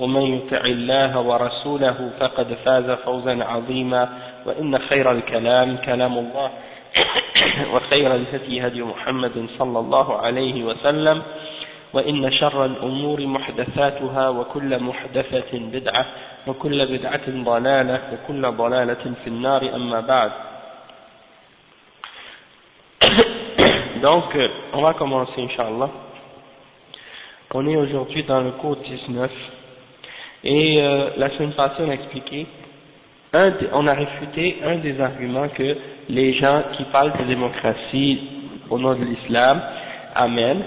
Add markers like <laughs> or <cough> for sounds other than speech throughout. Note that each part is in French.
ومن يطع الله ورسوله فقد فاز فوزا عظيما وإن خير الكلام كلام الله وخير الهدي هدي محمد صلى الله عليه وسلم وإن شر الأمور محدثاتها وكل محدثة بدعة وكل بدعة ضلالة وكل ضلالة في النار أما بعد <coughs> Donc, on va commencer, Inch'Allah. On est aujourd'hui dans le cours 19. Et euh, la semaine passée, on a expliqué, un, on a réfuté un des arguments que les gens qui parlent de démocratie au nom de l'islam amènent.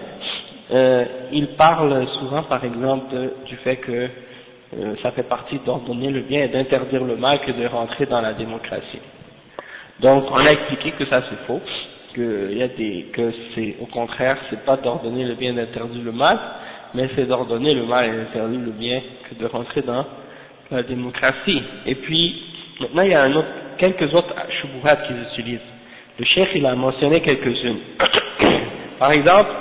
Euh, ils parlent souvent, par exemple, du fait que euh, ça fait partie d'ordonner le bien et d'interdire le mal que de rentrer dans la démocratie. Donc, on a expliqué que ça c'est faux que, y a des, que c'est au contraire, c'est pas d'ordonner le bien d'interdire le mal, mais c'est d'ordonner le mal et d'interdire le bien que de rentrer dans la démocratie. Et puis, maintenant il y a quelques autres shubuhat qu'ils utilisent. Le chef il a mentionné quelques-unes. <coughs> par exemple,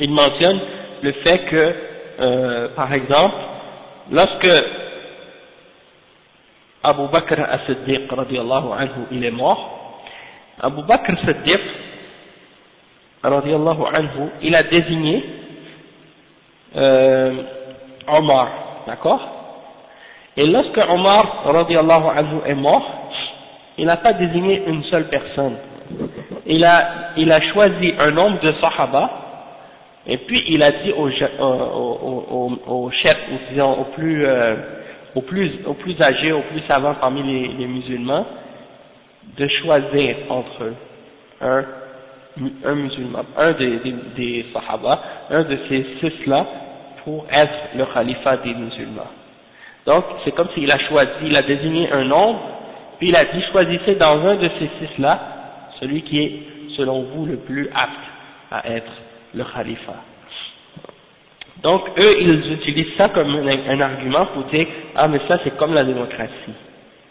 il mentionne le fait que, euh, par exemple, lorsque Abu Bakr as-Siddiq radiallahu anhu il est mort, Abu Bakr Siddiq, anhu, il a désigné euh, Omar, d'accord? Et lorsque Omar anhu, est mort, il n'a pas désigné une seule personne. Il a, il a choisi un nombre de Sahaba, et puis il a dit aux, aux, aux, chefs, ou disons aux plus, euh, aux plus, aux plus âgés, aux plus savants parmi les, les musulmans, de choisir entre un, un musulman, un des, des, des sahaba, un de ces six-là, pour être le califat des musulmans. Donc, c'est comme s'il a choisi, il a désigné un nombre, puis il a dit choisissez dans un de ces six-là, celui qui est, selon vous, le plus apte à être le khalifa. Donc, eux, ils utilisent ça comme un, argument pour dire, ah, mais ça, c'est comme la démocratie.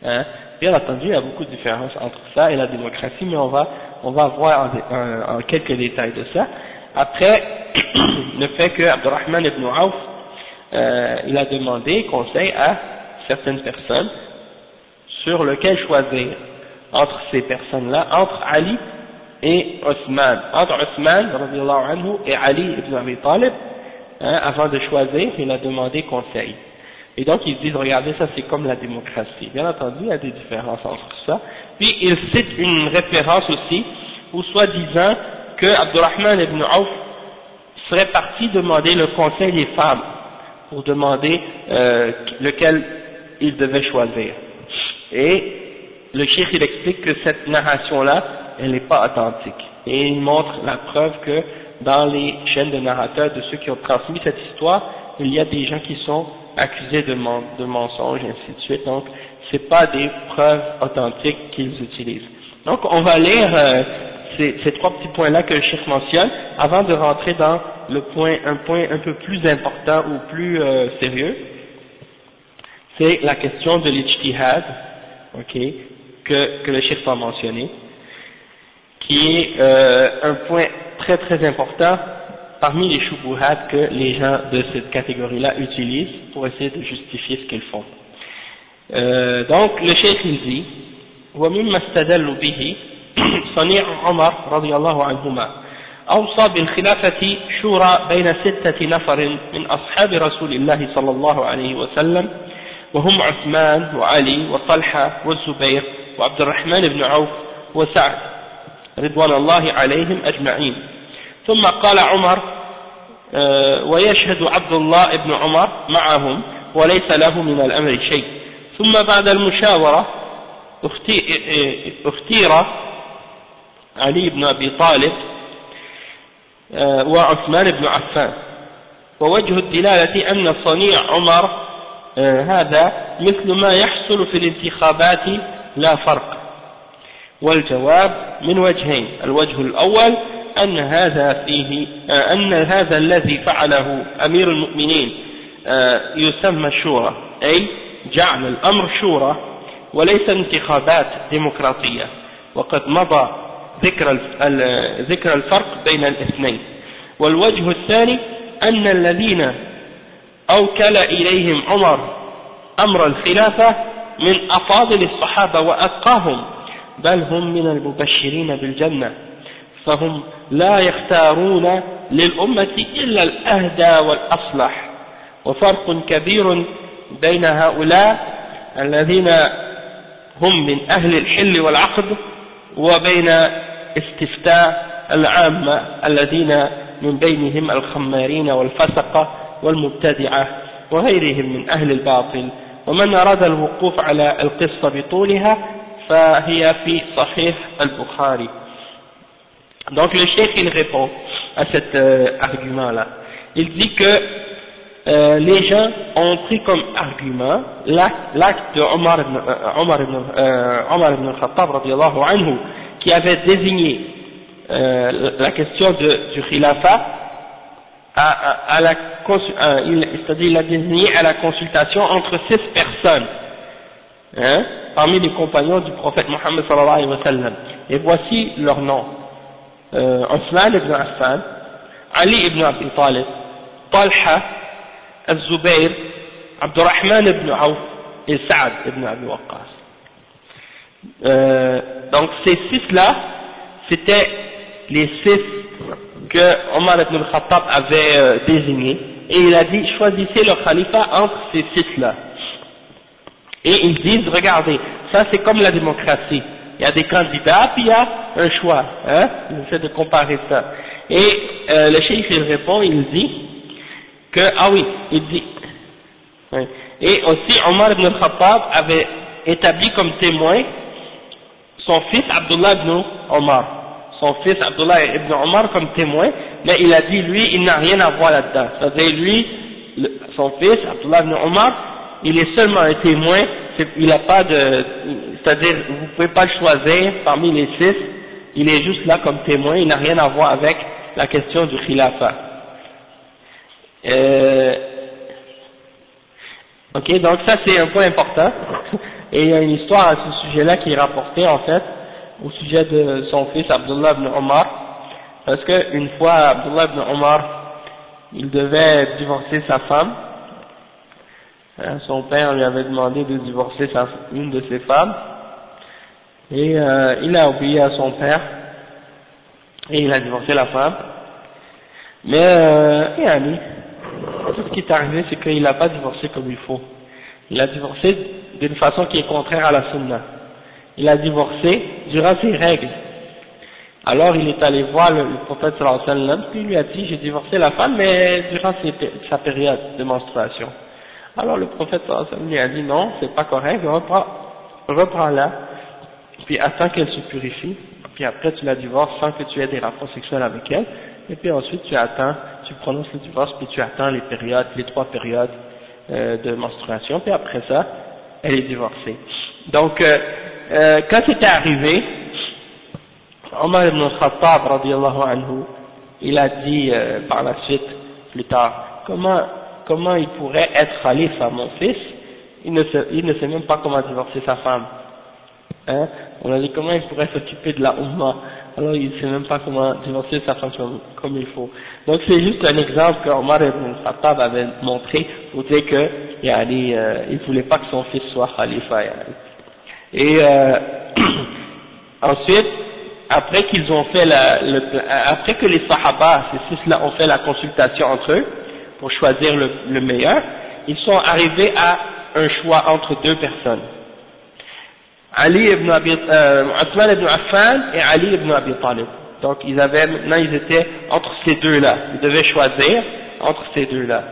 Hein Bien entendu, il y a beaucoup de différences entre ça et la démocratie, mais on va, on va voir en, quelques détails de ça. Après, <coughs> le fait que Abdurrahman ibn Auf, euh, il a demandé conseil à certaines personnes sur lequel choisir entre ces personnes-là, entre Ali et Osman. Entre Osman anhu, et Ali ibn Abi Talib, hein, avant de choisir, il a demandé conseil. Et donc ils disent, regardez, ça c'est comme la démocratie. Bien entendu, il y a des différences entre ça. Puis ils citent une référence aussi, où soi-disant que Abdurrahman ibn Auf serait parti demander le conseil des femmes, pour demander euh, lequel il devait choisir. Et le cheikh il explique que cette narration-là, elle n'est pas authentique. Et il montre la preuve que dans les chaînes de narrateurs de ceux qui ont transmis cette histoire, il y a des gens qui sont accusés de, de mensonges, et ainsi de suite. Donc, c'est pas des preuves authentiques qu'ils utilisent. Donc, on va lire euh, ces trois petits points-là que le chef mentionne avant de rentrer dans le point, un point un peu plus important ou plus euh, sérieux, c'est la question de l'ijtihad, ok, que, que le chef a mentionné, qui est euh, un point très très important parmi les choubouhats que les gens de cette catégorie-là utilisent pour essayer de justifier ce qu'ils font. Euh, donc le chef il dit, <clears throat> صنيع عمر رضي الله عنهما أوصى بالخلافة شورى بين ستة نفر من أصحاب رسول الله صلى الله عليه وسلم وهم عثمان وعلي وطلحة والزبير وعبد الرحمن بن عوف وسعد رضوان الله عليهم أجمعين. ثم قال عمر آه، ويشهد عبد الله بن عمر معهم وليس له من الأمر شيء. ثم بعد المشاورة اختير علي بن أبي طالب آه، وعثمان بن عفان. ووجه الدلالة أن صنيع عمر آه، هذا مثل ما يحصل في الانتخابات لا فرق. والجواب من وجهين الوجه الأول أن هذا فيه آه، أن هذا الذي فعله أمير المؤمنين يسمى الشورى أي جعل الأمر شورى وليس انتخابات ديمقراطية. وقد مضى ذكر ذكر الفرق بين الاثنين. والوجه الثاني أن الذين أوكل إليهم عمر أمر الخلافة من أفاضل الصحابة وأتقاهم بل هم من المبشرين بالجنة فهم لا يختارون للأمة إلا الأهدى والأصلح. وفرق كبير بين هؤلاء الذين هم من أهل الحل والعقد وبين استفتاء العامة الذين من بينهم الخمارين والفسقة والمبتدعة وغيرهم من أهل الباطل ومن أراد الوقوف على القصة بطولها فهي في صحيح البخاري Donc le cheikh il répond à cet euh, argument-là. Il dit que euh, les gens ont pris comme argument l'acte de Omar ibn, euh, Omar ibn, euh, Omar ibn Khattab anhu, qui avait désigné euh, la question de, du khilafat, à, à, à euh, c'est-à-dire il a désigné à la consultation entre six personnes, hein, parmi les compagnons du prophète Mohammed sallallahu alayhi wa sallam. Et voici leurs noms. Euh, ibn Affan, Ali ibn Abi Talib, Talha, Al-Zubayr, Abdurrahman ibn Auf et Saad ibn Abi Waqqas. Euh, donc ces six-là, c'était les six que Omar ibn al-Khattab avait euh, désignés, et il a dit choisissez le khalifa entre ces six-là. Et ils disent, regardez, ça c'est comme la démocratie. Il y a des candidats, puis il y a un choix. Hein Ils essaient de comparer ça. Et euh, le cheikh il répond, il dit, que, ah oui, il dit, et aussi Omar ibn al-Khattab avait établi comme témoin son fils Abdullah ibn Omar, son fils Abdullah ibn Omar comme témoin, mais il a dit lui, il n'a rien à voir là-dedans. C'est-à-dire lui, son fils Abdullah ibn Omar, il est seulement un témoin, il n'a pas de, c'est-à-dire vous pouvez pas le choisir parmi les six, il est juste là comme témoin, il n'a rien à voir avec la question du khilafah. Euh, ok, donc ça c'est un point important. Et il y a une histoire à ce sujet-là qui est rapportée en fait au sujet de son fils Abdullah ibn Omar. Parce qu'une fois Abdullah ibn Omar, il devait divorcer sa femme. Hein, son père lui avait demandé de divorcer une de ses femmes. Et euh, il a obéi à son père. Et il a divorcé la femme. Mais, euh, et ami, tout ce qui est arrivé, c'est qu'il n'a pas divorcé comme il faut. Il a divorcé d'une façon qui est contraire à la sunna. Il a divorcé durant ses règles. Alors il est allé voir le, prophète sallallahu alayhi wa sallam, puis il lui a dit, j'ai divorcé la femme, mais durant sa période de menstruation. Alors le prophète sallallahu alayhi wa sallam lui a dit, non, c'est pas correct, reprends, reprends-la, puis attends qu'elle se purifie, puis après tu la divorces sans que tu aies des rapports sexuels avec elle, et puis ensuite tu attends tu prononces le divorce, puis tu attends les périodes, les trois périodes euh, de menstruation, puis après ça, elle est divorcée. Donc, euh, euh, quand c'était arrivé, Omar ibn Khattab, radiallahu anhu, il a dit par la suite, plus tard, comment, comment il pourrait être khalifa, mon fils, il ne, sait, il ne sait même pas comment divorcer sa femme. Hein? On a dit comment il pourrait s'occuper de la Ummah alors il ne sait même pas comment divorcer sa femme comme, il faut. Donc c'est juste un exemple qu'Omar ibn Khattab avait montré pour dire que yani, euh, il voulait pas que son fils soit khalifa. Et euh, <clears throat> ensuite, après qu'ils ont fait la, le, après que les Sahaba, ces six-là, ont fait la consultation entre eux pour choisir le, le meilleur, ils sont arrivés à un choix entre deux personnes. Ali ibn Abi, euh, ibn Affan et Ali ibn Abi Talib. Donc ils avaient, maintenant ils étaient entre ces deux-là. Ils devaient choisir entre ces deux-là.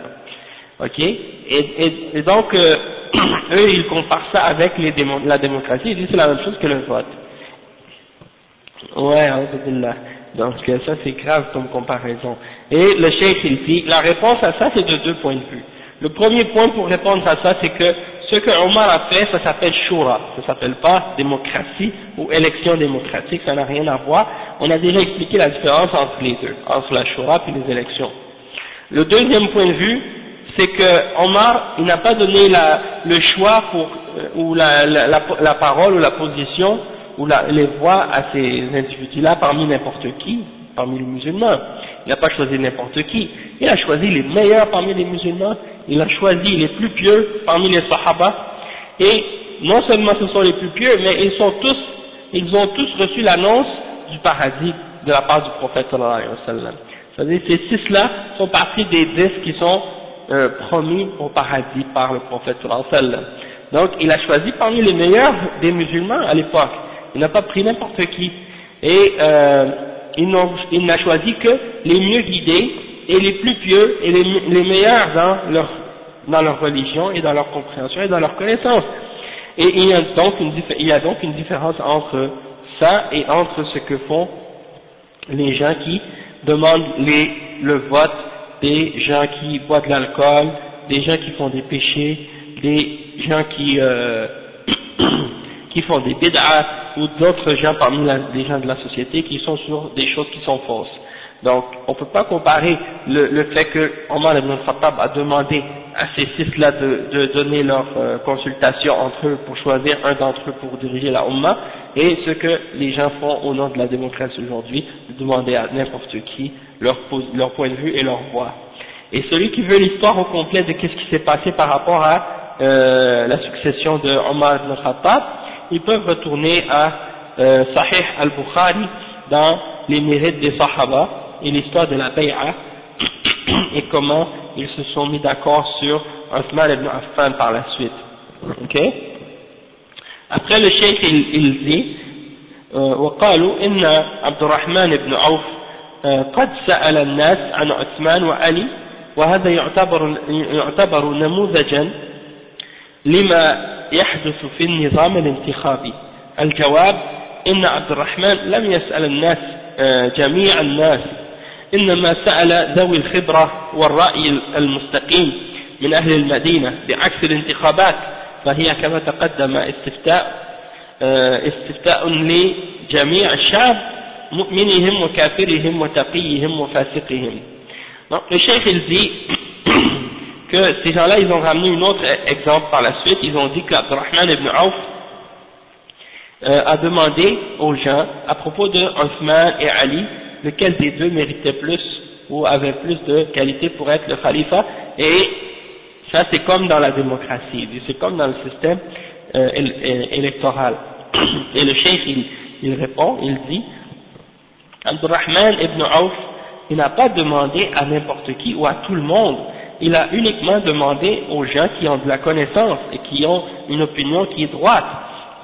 Ok? Et, et, donc, euh, <clears throat> eux, ils comparent ça avec les la démocratie. Ils disent c'est la même chose que le vote. Ouais, donc euh, ça c'est grave comme comparaison. Et le cheikh il dit, la réponse à ça c'est de deux points de vue. Le premier point pour répondre à ça c'est que ce que Omar a fait, ça s'appelle shura, ça s'appelle pas démocratie ou élection démocratique, ça n'a rien à voir. On a déjà expliqué la différence entre les deux, entre la shura et les élections. Le deuxième point de vue, c'est que Omar, n'a pas donné le choix pour, euh, ou la, parole ou la position ou les voix à ces individus-là parmi n'importe qui, parmi les musulmans. Il n'a pas choisi n'importe qui. Il a choisi les meilleurs parmi les musulmans. Il a choisi les plus pieux parmi les sahaba. Et non seulement ce sont les plus pieux, mais ils sont tous, ils ont tous reçu l'annonce du paradis de la part du prophète sallallahu alayhi wa sallam. C'est-à-dire ces six-là font partie des dix qui sont euh, promis au paradis par le prophète sallallahu alayhi wa sallam. Donc il a choisi parmi les meilleurs des musulmans à l'époque. Il n'a pas pris n'importe qui. Et euh, il n'a choisi que les mieux guidés et les plus pieux et les, meilleurs dans leur, religion et dans leur compréhension et dans leur connaissance. Et il y, a donc une, différence entre ça et entre ce que font les gens qui demandent les, le vote des gens qui boivent de l'alcool, des gens qui font des péchés, des gens qui, euh, <coughs> qui font des bid'ah ou d'autres gens parmi les gens de la société qui sont sur des choses qui sont fausses. Donc, on ne peut pas comparer le, fait que Omar ibn Khattab a demandé à ces six-là de, de, donner leur euh, consultation entre eux pour choisir un d'entre eux pour diriger la Ummah, et ce que les gens font au nom de la démocratie aujourd'hui, de demander à n'importe qui leur, leur point de vue et leur voix. Et celui qui veut l'histoire au complet de qu'est-ce qui s'est passé par rapport à euh, la succession de Omar ibn Khattab, ils peuvent retourner à euh, Sahih al-Bukhari dans les mérites des Sahaba et l'histoire de la Bay'a et comment ils se sont mis d'accord sur Osman ibn Affan par la suite. Ok Après le cheikh il, il dit وقالوا إن عبد الرحمن بن عوف قد سأل الناس عن عثمان وعلي وهذا يعتبر يعتبر نموذجا لما يحدث في النظام الانتخابي الجواب إن عبد الرحمن لم يسأل الناس جميع الناس إنما سأل ذوي الخبرة والرأي المستقيم من أهل المدينة بعكس الانتخابات فهي كما تقدم استفتاء آه، استفتاء لجميع الشعب مؤمنهم وكافرهم وتقيهم وفاسقهم. الشيخ الزي <coughs> que ces gens-là, ils ont ramené un autre exemple par la suite, ils ont dit qu'Abd Rahman ibn Auf euh, a demandé aux gens, à propos de Othman et Ali, lequel des deux méritait plus ou avait plus de qualité pour être le khalifa, et ça c'est comme dans la démocratie, c'est comme dans le système euh, électoral. <coughs> Et le il, il répond, il dit, Abdurrahman ibn Auf, il n'a pas demandé à n'importe qui ou à tout le monde, il a uniquement demandé aux gens qui ont de la connaissance et qui ont une opinion qui est droite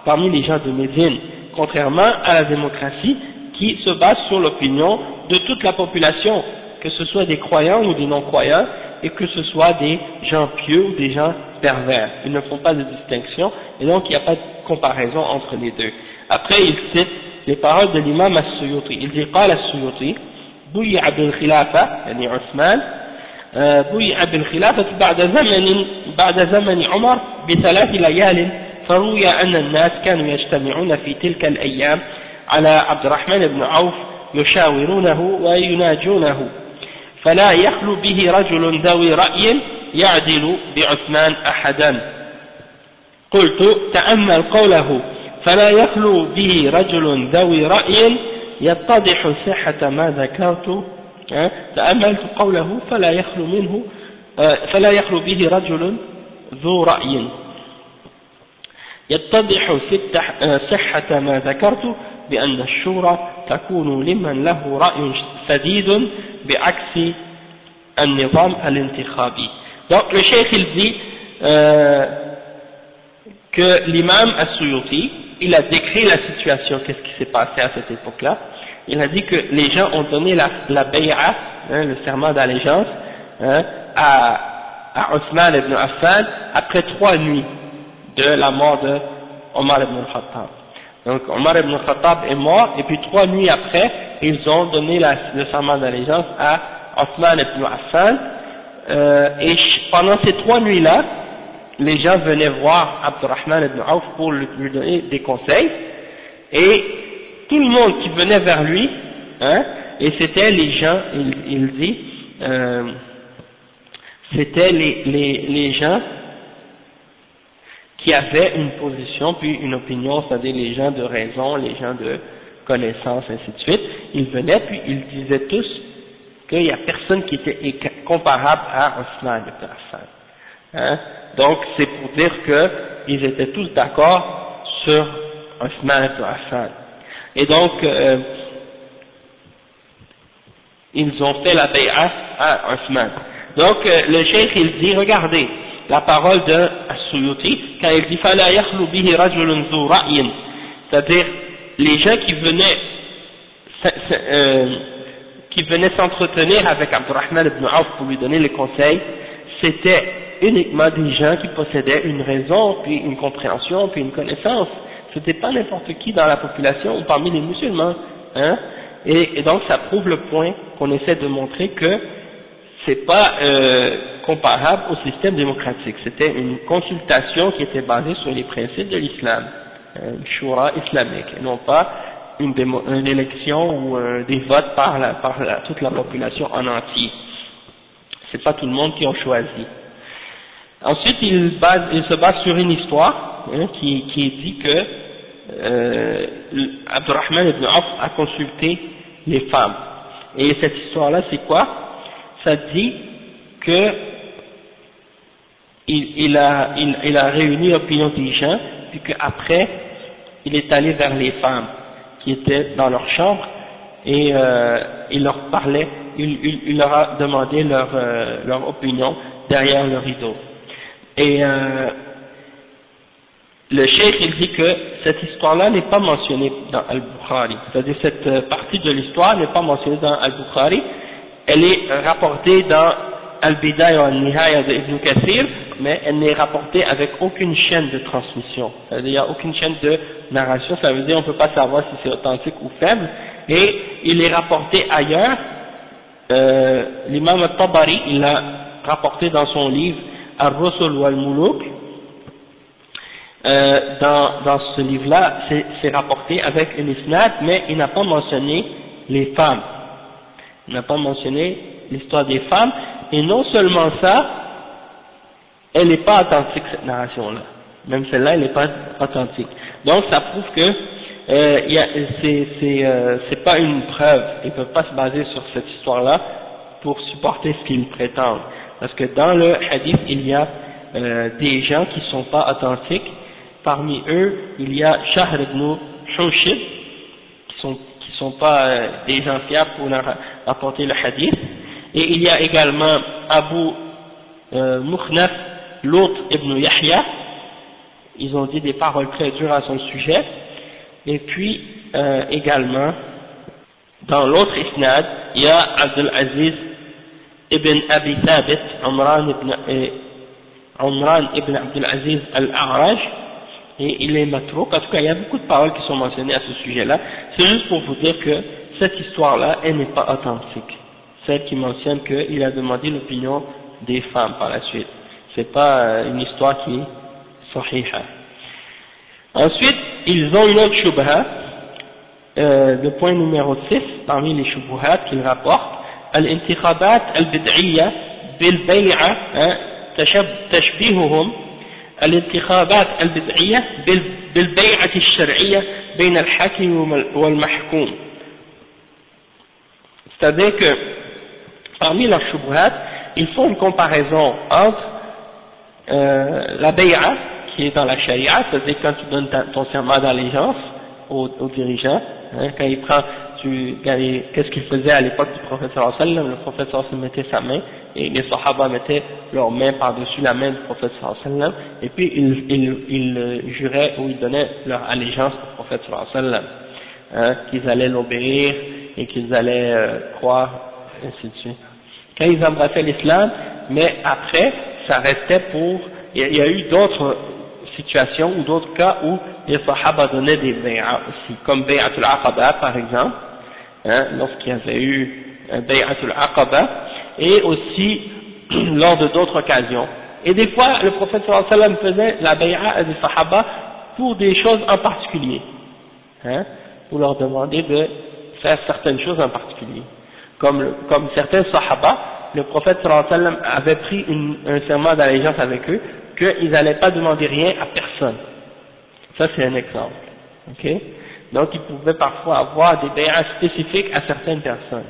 parmi les gens de Médine, contrairement à la démocratie qui se base sur l'opinion de toute la population, que ce soit des croyants ou des non-croyants, et que ce soit des gens pieux ou des gens pervers. Ils ne font pas de distinction, et donc il n'y a pas de comparaison entre les deux. Après, il cite les paroles de l'imam As-Suyuti. Il dit, قال السيوطي بيع بالخلافة يعني عثمان بيع بالخلافة بعد زمن بعد زمن عمر بثلاث ليال فروي أن الناس كانوا يجتمعون في تلك الأيام على عبد الرحمن بن عوف يشاورونه ويناجونه. فلا يخلو به رجل ذوي رأي يعدل بعثمان أحدا. قلت تأمل قوله فلا يخلو به رجل ذوي رأي يتضح صحة ما ذكرت. تأملت قوله فلا يخلو منه فلا يخلو به رجل ذو رأي. يتضح صحة ما ذكرت. بأن الشورى تكون لمن له رأي سديد بعكس النظام الانتخابي donc le cheikh il dit euh, que l'imam As-Suyuti, il a décrit la situation, qu'est-ce qui s'est passé à cette époque-là. Il a dit que les gens ont donné la, la bay'a, hein, le serment d'allégeance, hein, à, à Othman ibn Affan après trois nuits de la mort de Omar ibn Khattab. Donc Omar ibn Khattab est mort, et puis trois nuits après, ils ont donné la, le serment d'allégeance à Othman ibn Affan, euh, et pendant ces trois nuits-là, les gens venaient voir Abdurrahman ibn Auf pour lui donner des conseils, et tout le monde qui venait vers lui, hein, et c'était les gens, il, dit, euh, c'était les, les, les gens qui avaient une position puis une opinion, c'est-à-dire les gens de raison, les gens de connaissance, ainsi de suite, ils venaient puis ils disaient tous qu'il n'y a personne qui était comparable à Osman ibn Affan. Hein? Donc c'est pour dire qu'ils étaient tous d'accord sur Osman ibn Affan. Et donc, euh, ils ont fait la bay'a à Osman. Donc euh, le cheikh il dit, regardez, la parole de Suyuti quand il dit Fala c'est-à-dire les gens qui venaient euh, qui venaient s'entretenir avec Abdurrahman ibn Auf pour lui donner les conseils, c'était uniquement des gens qui possédaient une raison, puis une compréhension, puis une connaissance. C'était pas n'importe qui dans la population ou parmi les musulmans. Hein. Et, et donc ça prouve le point qu'on essaie de montrer que c'est pas euh, comparable au système démocratique. C'était une consultation qui était basée sur les principes de l'islam, une shura islamique, et non pas une, élection ou euh, des votes par, toute la population en entier. C'est pas tout le monde qui a choisi. Ensuite, il, se base sur une histoire hein, qui, qui dit que euh, Abdurrahman ibn Auf a consulté les femmes. Et cette histoire-là, c'est quoi? Ça dit que il, a, il, il a réuni l'opinion des gens, puis qu'après, il est allé vers les femmes qui étaient dans leur chambre, et euh, il leur parlait, il, leur a demandé leur, euh, leur opinion derrière le rideau. Et euh, le cheikh il dit que cette histoire-là n'est pas mentionnée dans Al-Bukhari, c'est-à-dire cette partie de l'histoire n'est pas mentionnée dans Al-Bukhari, elle est rapportée dans Al-Bidaya Al-Nihaya de Ibn Kathir, mais elle n'est rapportée avec aucune chaîne de transmission, il n'y a aucune chaîne de narration, ça veut dire on ne peut pas savoir si c'est authentique ou faible, et il est rapporté ailleurs, euh, l'imam al-Tabari, l'a rapporté dans son livre Ar-Rusul wal-Muluk, euh, dans, dans ce livre-là, c'est rapporté avec une isnad, mais il n'a pas mentionné les femmes. Il n'a pas mentionné l'histoire des femmes, et non seulement ça, elle n'est pas authentique cette narration-là. Même celle-là, elle n'est pas authentique. Donc ça prouve que euh, c'est euh, pas une preuve. Ils ne peuvent pas se baser sur cette histoire-là pour supporter ce qu'ils prétendent. Parce que dans le hadith, il y a euh, des gens qui ne sont pas authentiques. Parmi eux, il y a Shahr ibn qui sont qui sont pas euh, des gens fiables pour rapporter le hadith. Et il y a également Abu euh, l'autre Ibn Yahya, ils ont dit des paroles très dures à son sujet, et puis euh, également, dans l'autre isnad, il y a Abdul Aziz ibn Abi Thabit, Omran ibn, Omran ibn Abdul Aziz al-A'raj, et il est matrouk, en tout cas il y a beaucoup de paroles qui sont mentionnées à ce sujet-là, c'est juste pour vous dire que cette histoire-là, elle n'est pas authentique, celle qui mentionne qu'il a demandé l'opinion des femmes par la suite, c'est pas euh, une histoire qui est sahiha. Ensuite, ils ont une autre shubha, euh, le point numéro 6 parmi les shubuhat qu'ils rapportent, الانتخابات البدعية بالبيعة تشبيههم الانتخابات البدعية بالبيعة الشرعية بين الحاكم والمحكوم c'est-à-dire que parmi leurs shubuhat ils font une comparaison entre euh, la bay'a qui est dans la charia, c'est-à-dire quand tu donnes ton serment d'allégeance au, au, dirigeant, hein, quand il prend, par-dessus, qu'est-ce qu'il faisait à l'époque du prophète sallam, le prophète sallam mettait sa main, et les sahaba mettaient leur main par-dessus la main du prophète sallam, et puis ils, ils, ils juraient ou ils donnaient leur allégeance au prophète sallam, hein, qu'ils allaient l'obéir, et qu'ils allaient euh, croire, ainsi de suite. Quand ils embrassaient l'islam, mais après, ça restait pour, il y a eu d'autres situations ou d'autres cas où les Sahaba donnaient des bay'as aussi, comme bay'atul aqaba par exemple, hein, lorsqu'il y avait eu un bay'atul aqaba, et aussi <clears throat> lors de d'autres occasions. Et des fois, le prophète sallallahu alayhi wa sallam faisait la bay'a des Sahaba pour des choses en particulier, hein, pour leur demander de faire certaines choses en particulier. Comme, comme certains Sahaba, le prophète sallallahu alayhi wa sallam avait pris une, un serment d'allégeance avec eux qu'ils n'allaient pas demander rien à personne. Ça c'est un exemple. ok? Donc ils pouvaient parfois avoir des bay'as spécifiques à certaines personnes,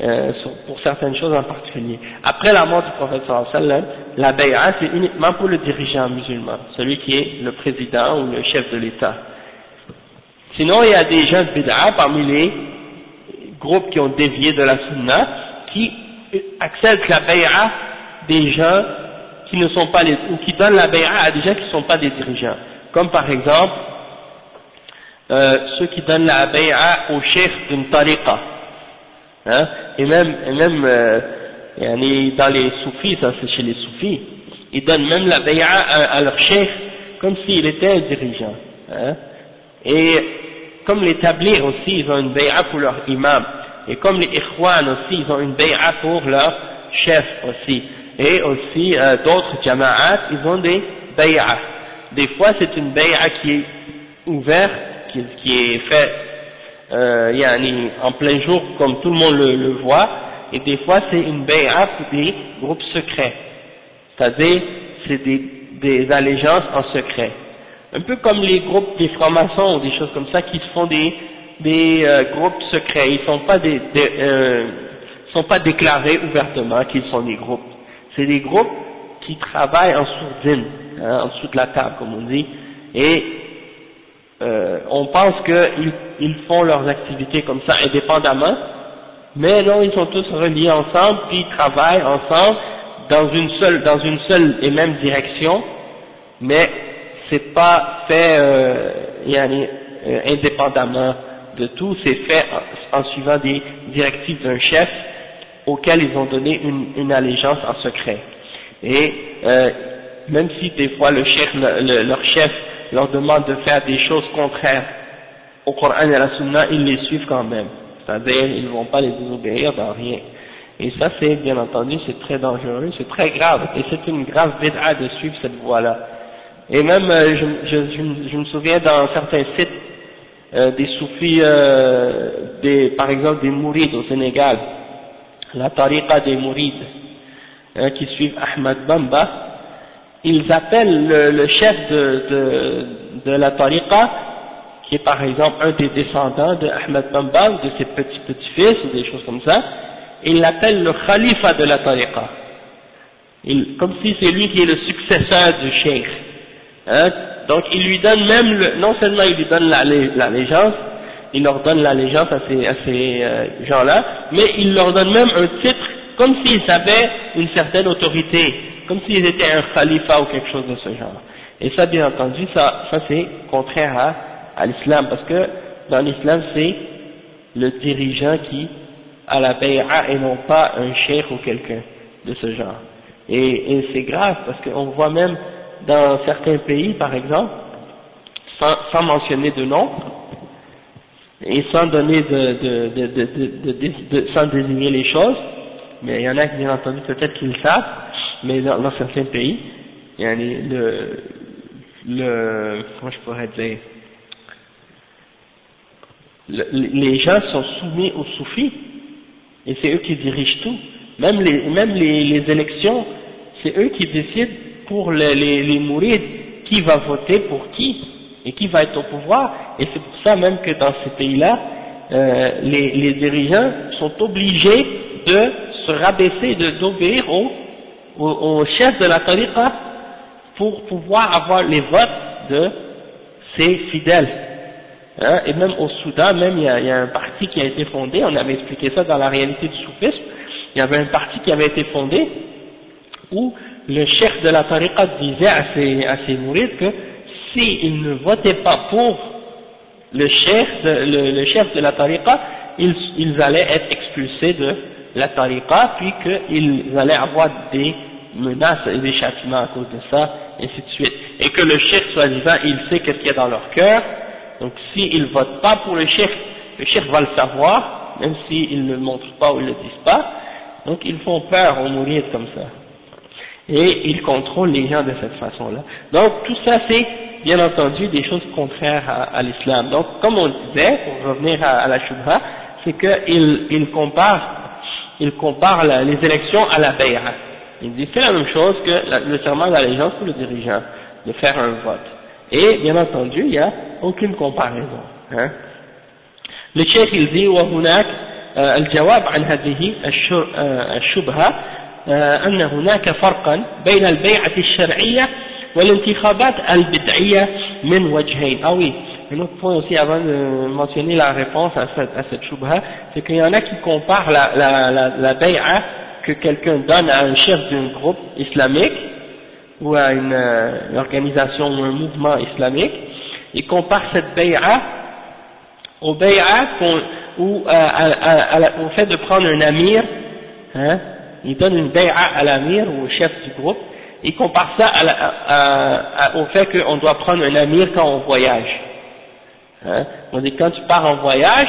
euh, pour certaines choses en particulier. Après la mort du prophète sallam, la bay'a c'est uniquement pour le dirigeant musulman, celui qui est le président ou le chef de l'État. Sinon il y a des gens de bid'a parmi les groupes qui ont dévié de la sunna qui acceptent la bay'a des gens qui ne sont pas les, ou qui donnent la bay'a à des gens qui ne sont pas des dirigeants. Comme par exemple, euh, ceux qui donnent la bay'a au chef d'une tariqa. Hein, et même, et même euh, dans les soufis, ça c'est chez les soufis, ils donnent même la bay'a à, leur chef comme s'il était un dirigeant. Hein, et comme les tablirs aussi, ils ont une bay'a pour leur imam. Et comme les ikhwan aussi, ils ont une bay'a pour leur chef aussi et aussi euh, d'autres jama'at, ils ont des bay'ah. Des fois c'est une bay'a qui est ouverte, qui, est faite euh, en plein jour comme tout le monde le, voit, et des fois c'est une bay'a pour des groupes secrets. C'est-à-dire c'est des allégeances en secret. Un peu comme les groupes des francs-maçons ou des choses comme ça qui font des, des euh, groupes secrets. Ils ne sont pas des, euh, sont pas déclarés ouvertement qu'ils sont des groupes. C'est des groupes qui travaillent en sourdine, hein, en dessous de la table, comme on dit, et euh, on pense qu'ils ils font leurs activités comme ça indépendamment, mais non, ils sont tous reliés ensemble, puis ils travaillent ensemble dans une seule, dans une seule et même direction, mais c'est pas fait euh, euh, indépendamment de tout, c'est fait en, suivant des directives d'un chef auxquels ils ont donné une, allégeance en secret. Et euh, même si des fois le chef, le, leur chef leur demande de faire des choses contraires au Coran et à la Sunna, ils les suivent quand même. C'est-à-dire, ils ne vont pas les désobéir dans rien. Et ça, c'est bien entendu, c'est très dangereux, c'est très grave. Et c'est une grave bid'a de suivre cette voie-là. Et même, euh, je, je, je, me souviens dans certains sites euh, des soufis, euh, des, par exemple des mourides au Sénégal, la tariqa des mourides hein, qui suivent Ahmad Bamba, ils appellent le, chef de, de, de, la tariqa, qui est par exemple un des descendants de Ahmad Bamba ou de ses petits-petits-fils ou des choses comme ça, ils l'appellent le khalifa de la tariqa. comme si c'est lui qui est le successeur du cheikh. Hein? donc il lui donne même, le, non seulement il lui donne l'allégeance, il leur donne l'allégeance à ces, euh, gens-là, mais il leur donne même un titre comme s'ils avaient une certaine autorité, comme s'ils étaient un khalifa ou quelque chose de ce genre. Et ça, bien entendu, ça, ça c'est contraire à, l'islam, parce que dans l'islam, c'est le dirigeant qui a la bay'a et non pas un cheikh ou quelqu'un de ce genre. Et c'est grave, parce qu'on voit même dans certains pays, par exemple, sans, mentionner de nom, et sans donner de, sans désigner les choses, mais il y en a qui bien entendu peut-être qu'ils le savent, mais dans, dans, certains pays, il y a le, le, comment je pourrais dire, les gens sont soumis aux soufis, et c'est eux qui dirigent tout. Même les, même les, les élections, c'est eux qui décident pour les, les, mourides qui va voter pour qui et qui va être au pouvoir, et c'est pour ça même que dans ces pays-là, euh, les, dirigeants sont obligés de se rabaisser, d'obéir au, au, au, chef de la tariqa pour pouvoir avoir les votes de ses fidèles. Hein, et même au Soudan, même il y, a, il y, a, un parti qui a été fondé, on avait expliqué ça dans la réalité du soufisme, il y avait un parti qui avait été fondé où le chef de la tariqa disait à ses, à ses mourides que s'ils ne votaient pas pour le chef de, le, le chef de la tariqa, ils, ils, allaient être expulsés de la tariqa, puis qu'ils allaient avoir des menaces et des châtiments à cause de ça, et ainsi de suite. Et que le chef, soi-disant, il sait qu'est-ce qu'il y a dans leur cœur, donc s'ils ne votent pas pour le chef, le chef va le savoir, même s'ils ne le montrent pas ou ne le disent pas, donc ils font peur aux mourides comme ça Et ils contrôlent les gens de cette façon-là. Donc tout ça c'est bien entendu des choses contraires à, à l'islam. Donc comme on disait, pour revenir à, à la shubha, c'est qu'il il compare, il compare la, les élections à la bay'a. Il dit c'est la même chose que la, le serment d'allégeance pour le dirigeant, de faire un vote. Et bien entendu, il n'y a aucune comparaison. Hein. Le cheikh il dit وهناك الجواب عن هذه الشبهة أن هناك فرقا بين البيعة الشرعية والانتخابات البدعية من وجهين. Ah oui, un autre point aussi avant de mentionner la réponse à cette, à cette shubha, c'est qu'il y en a qui comparent la, la, la, la bay'a que quelqu'un donne à un chef d'un groupe islamique ou à une, une, organisation ou un mouvement islamique, il compare cette bay'a au bay'a ou à, à, à, au fait de prendre un amir, hein, il donne une bay'a à l'amir ou au chef du groupe, il compare ça au fait qu'on doit prendre un amir quand on voyage. Hein? On dit quand tu pars en voyage,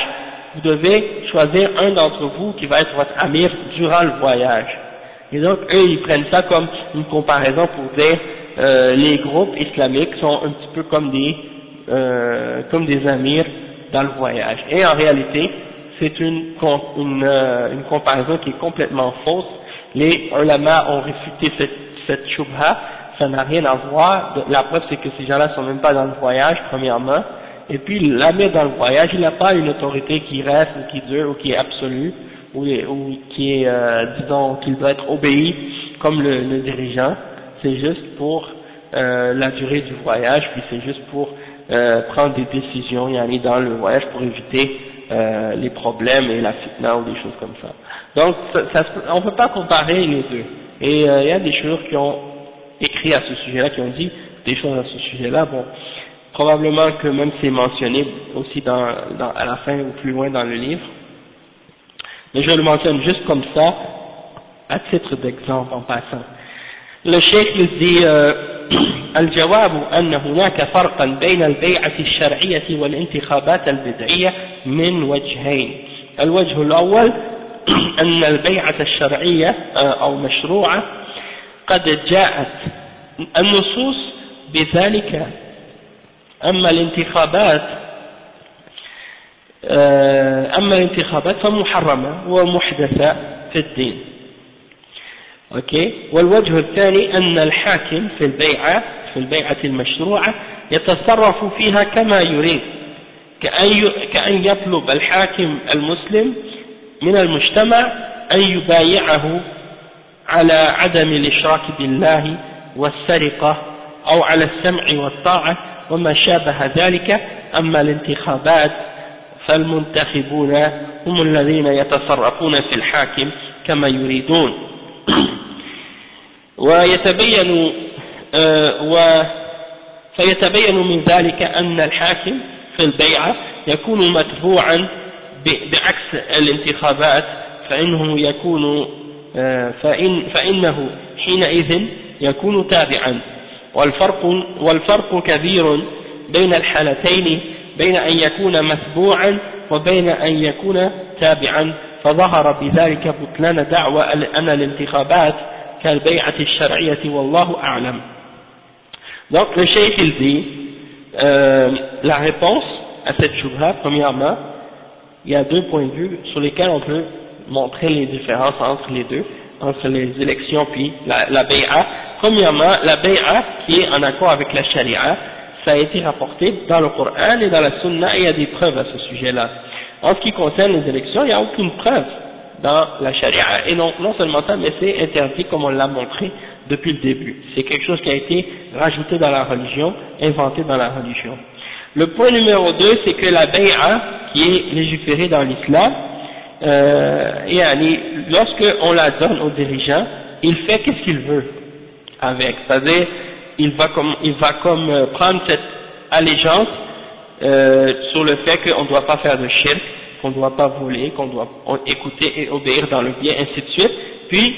vous devez choisir un d'entre vous qui va être votre amir durant le voyage. Et donc eux ils prennent ça comme une comparaison pour dire euh, les groupes islamiques sont un petit peu comme des euh, comme des amirs dans le voyage. Et en réalité, c'est une, une, euh, une, comparaison qui est complètement fausse. Les ulama ont réfuté cette, cette shubha, ça n'a rien à voir. La preuve c'est que ces gens-là sont même pas dans le voyage, premièrement. Et puis l'amir dans le voyage, il n'a pas une autorité qui reste ou qui dure ou qui est absolue ou, ou qui est, euh, disons, qu'il doit être obéi comme le, le dirigeant. C'est juste pour euh, la durée du voyage, puis c'est juste pour euh, prendre des décisions y aller dans le voyage pour éviter euh, les problèmes et la fitna ou des choses comme ça. Donc ça, ça, on ne peut pas comparer les deux. Et euh, il y a des choses qui ont écrit à ce sujet-là, qui ont dit des choses à ce sujet-là. Bon, probablement que même c'est mentionné aussi dans, dans, à la fin ou plus loin dans le livre. Mais je le mentionne juste comme ça, à titre d'exemple en passant. Le cheikh il dit الجواب أن هناك فرقا بين البيعة الشرعية والانتخابات البدعية من وجهين. الوجه الأول أن البيعة الشرعية أو مشروعة قد جاءت النصوص بذلك. أما الانتخابات أما الانتخابات فمحرمة ومحدثة في الدين. أوكي؟ والوجه الثاني أن الحاكم في البيعة في البيعة المشروعة يتصرف فيها كما يريد. كأن يطلب الحاكم المسلم من المجتمع أن يبايعه على عدم الإشراك بالله والسرقة أو على السمع والطاعة وما شابه ذلك. أما الانتخابات فالمنتخبون هم الذين يتصرفون في الحاكم كما يريدون. <clears throat> ويتبين و فيتبين من ذلك أن الحاكم في البيعة يكون متبوعا بعكس الانتخابات فإنه يكون فإن فإنه حينئذ يكون تابعا. والفرق والفرق كبير بين الحالتين بين أن يكون متبوعا وبين أن يكون تابعا. فظهر بذلك بطلان دعوى أن الانتخابات كالبيعة الشرعية والله أعلم Donc le cheikh il dit euh, la réponse à cette shubha, premièrement, il y a deux points de vue sur lesquels on peut montrer les différences entre les deux, entre les élections puis la, la bay'a. Premièrement, la bay'a qui est en accord avec la sharia, ça a été rapporté dans le Coran et dans la Sunna et il y a des preuves à ce sujet-là. En ce qui concerne les élections, il n'y a aucune preuve dans la charia. Et non, non seulement ça, mais c'est interdit comme on l'a montré depuis le début. C'est quelque chose qui a été rajouté dans la religion, inventé dans la religion. Le point numéro 2, c'est que la bay'a, qui est légiférée dans l'islam, euh, lorsque on la donne au dirigeant, il fait qu'est-ce qu'il veut avec. C'est-à-dire, il va comme, il va comme euh, prendre cette allégeance euh, sur le fait qu'on ne doit pas faire de shirk, qu'on ne doit pas voler, qu'on doit écouter et obéir dans le bien, ainsi de suite. Puis,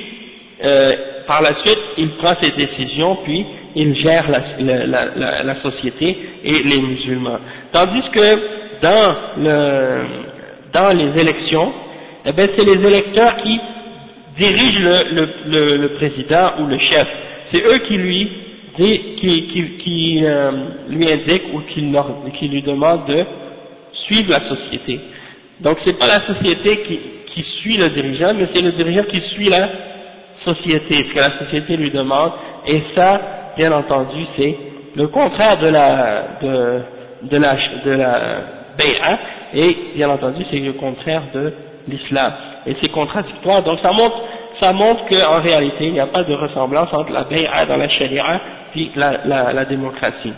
euh, par la suite, il prend ses décisions, puis il gère la, la, la, la société et les musulmans. Tandis que dans, le, dans les élections, eh ben, c'est les électeurs qui dirigent le, le, le, président ou le chef. C'est eux qui lui, qui, qui, qui euh, lui indiquent ou qui, leur, qui lui demandent de suivre la société. Donc c'est pas la société qui, qui suit le dirigeant, mais c'est le dirigeant qui suit la société, ce que la société lui demande. Et ça, bien entendu, c'est le contraire de la de, de la de la et bien entendu c'est le contraire de l'islam. Et c'est contradictoire, donc ça montre, ça montre qu'en réalité, il n'y a pas de ressemblance entre la bay'a dans la sharia et la, la, démocratie.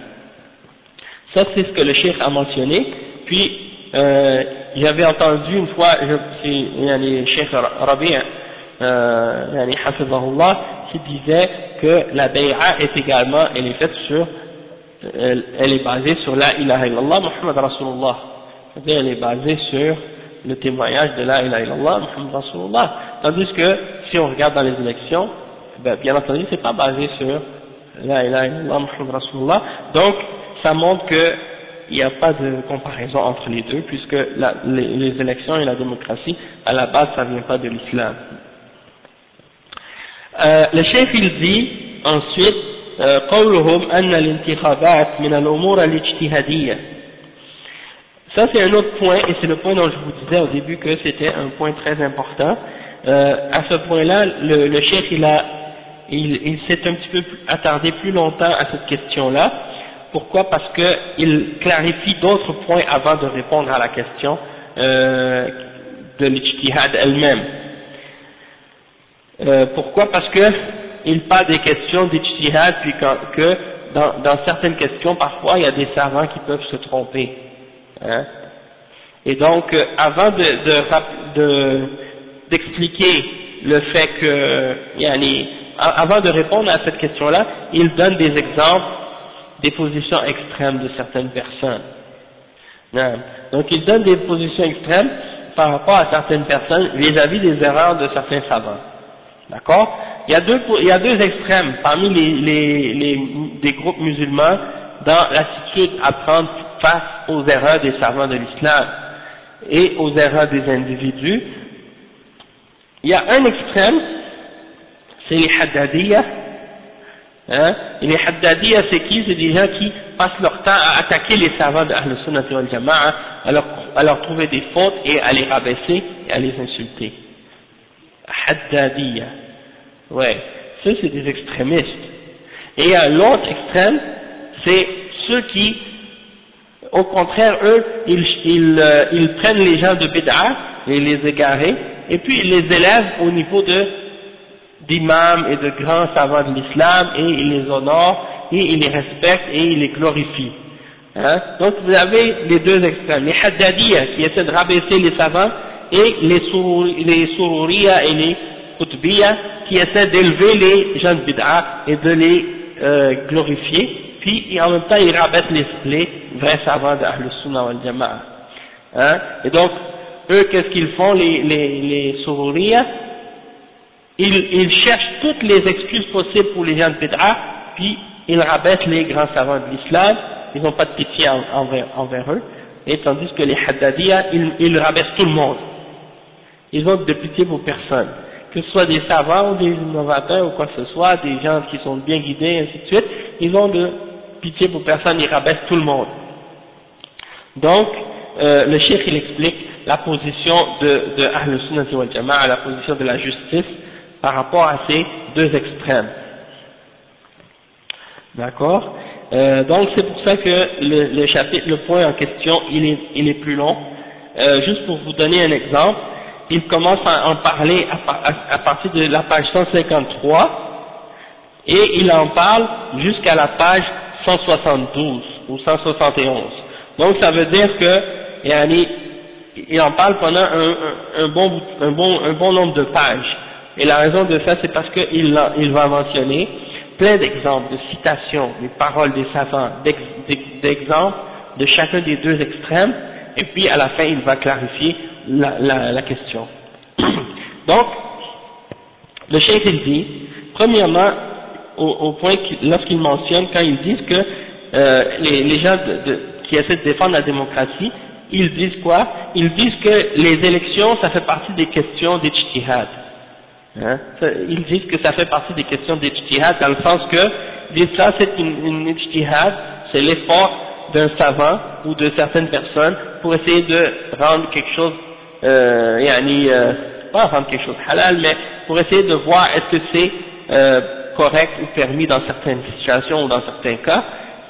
Ça, c'est ce que le cheikh a mentionné. Puis, euh, j'avais entendu une fois, le cheikh Rabi' euh, qui disait que la bay'a est également, elle est faite sur, elle, elle est basée sur la ilaha illallah Muhammad Rasulullah. Elle est basée sur le témoignage de la ilaha illallah, Muhammad Rasulullah. Tandis que, si on regarde dans les élections, ben, bien entendu, c'est pas basé sur la ilaha illallah Muhammad Rasulullah. Donc, ça montre que il n'y a pas de comparaison entre les deux, puisque les, élections et la démocratie, à la base, ça ne vient pas de l'islam. Euh, le chef, il dit ensuite, euh, ça c'est un autre point, et c'est le point dont je vous disais au début que c'était un point très important. Euh, à ce point-là, le chef, il a il, s'est un petit peu attardé plus longtemps à cette question-là. Pourquoi? Parce qu'il clarifie d'autres points avant de répondre à la question euh, de l'ijtihad elle-même. Euh, pourquoi? Parce que il parle des questions d'ijtihad, puis que dans, dans certaines questions, parfois, il y a des savants qui peuvent se tromper. Hein. Et donc, euh, avant de d'expliquer de, le fait que, yani, avant de répondre à cette question-là, il donne des exemples des positions extrêmes de certaines personnes. Donc, il donne des positions extrêmes par rapport à certaines personnes vis-à-vis des erreurs de certains savants. D'accord? Il y, a deux, il y a deux extrêmes parmi les, les, les, des groupes musulmans dans l'attitude à prendre face aux erreurs des savants de l'islam et aux erreurs des individus, il y a un extrême, c'est les haddadiyas. Hein, et les haddadiyas, c'est qui? C'est des gens qui passent leur temps à attaquer les savants de Ahl Sunnah wal Jama'a, à leur, à trouver des fautes et à les rabaisser et à les insulter. Haddadiyah. Ouais, ça c'est des extrémistes. Et l'autre extrême, c'est ceux qui au contraire, eux, ils, ils, euh, ils prennent les gens de Bid'a et les égarés, et puis ils les élèvent au niveau de d'imams et de grands savants de l'islam, et ils les honorent, et ils les respectent, et ils les glorifient. Hein? Donc vous avez les deux extrêmes, les haddadiyas qui essaient de rabaisser les savants, et les, les et les qutbiyas qui essaient d'élever les gens de bid'a et de les euh, glorifier, puis en même temps ils rabaissent les, les vrais savants d'Ahl Sunnah wal Jama'a. Hein? Et donc, eux, qu'est-ce qu'ils font, les, les, les ils, ils, cherchent toutes les excuses possibles pour les gens de Bid'a, puis ils rabaissent les grands savants de l'islam, ils n'ont pas de pitié envers, envers, eux, et tandis que les Haddadiyah, ils, ils rabaissent tout le monde. Ils ont de pitié pour personne. Que ce soit des savants ou des innovateurs ou quoi que ce soit, des gens qui sont bien guidés, ainsi de suite, ils ont de pitié pour personne, ils rabaissent tout le monde. Donc, euh, le cheikh il explique la position de, de Ahl Sunnah wal la position de la justice par rapport à ces deux extrêmes. D'accord? Euh, Donc c'est pour ça que le, chapitre, le point en question, il est, il est plus long. Euh, juste pour vous donner un exemple, il commence à en parler à, à partir de la page 153 et il en parle jusqu'à la page 172 ou 171 Donc ça veut dire que il en parle pendant un, un, bon, un, bon, un bon nombre de pages. Et la raison de ça, c'est parce qu'il il va mentionner plein d'exemples, de citations, des paroles des savants, d'exemples de chacun des deux extrêmes, et puis à la fin, il va clarifier la, la, question. <coughs> Donc, le chef il dit, premièrement, au, au point lorsqu'il mentionne, quand ils disent que euh, les, gens qui essaient de défendre la démocratie, ils disent quoi? Ils disent que les élections, ça fait partie des questions d'ijtihad. Hein? Ils disent que ça fait partie des questions d'ijtihad dans le sens que, ça c'est une, une c'est l'effort d'un savant ou de certaines personnes pour essayer de rendre quelque chose, euh, yani, euh, pas rendre quelque chose halal, mais pour essayer de voir est-ce que c'est euh, correct ou permis dans certaines situations ou dans certains cas,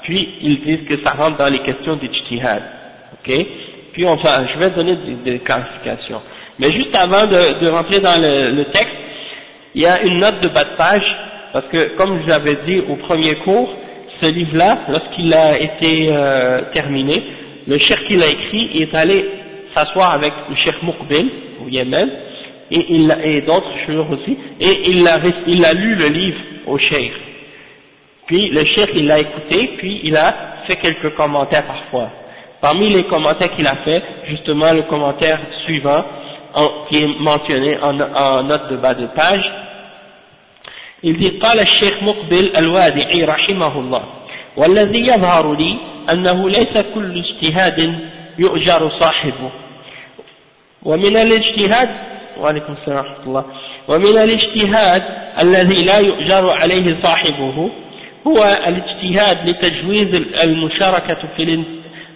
puis ils disent que ça rentre dans les questions d'ijtihad. Ok? Puis enfin, je vais donner des, clarifications. Mais juste avant de, de rentrer dans le, le, texte, il y a une note de bas de page, parce que comme je l'avais dit au premier cours, ce livre-là, lorsqu'il a été euh, terminé, le cher qui l'a écrit est allé s'asseoir avec le cher Moukbil au Yémen, et, il, et d'autres chers aussi, et il a, il a lu le livre au cheikh. Puis le cheikh il l'a écouté, puis il a fait quelques commentaires parfois. Parmi les commentaires qu'il a fait, justement le commentaire suivant, en, qui est mentionné en, en, note de bas de page, il dit قال الشيخ مقبل الوادعي رحمه الله والذي يظهر لي أنه ليس كل اجتهاد يؤجر صاحبه. ومن الاجتهاد وعليكم السلام ورحمة الله. ومن الاجتهاد الذي لا يؤجر عليه صاحبه هو الاجتهاد لتجويز المشاركة في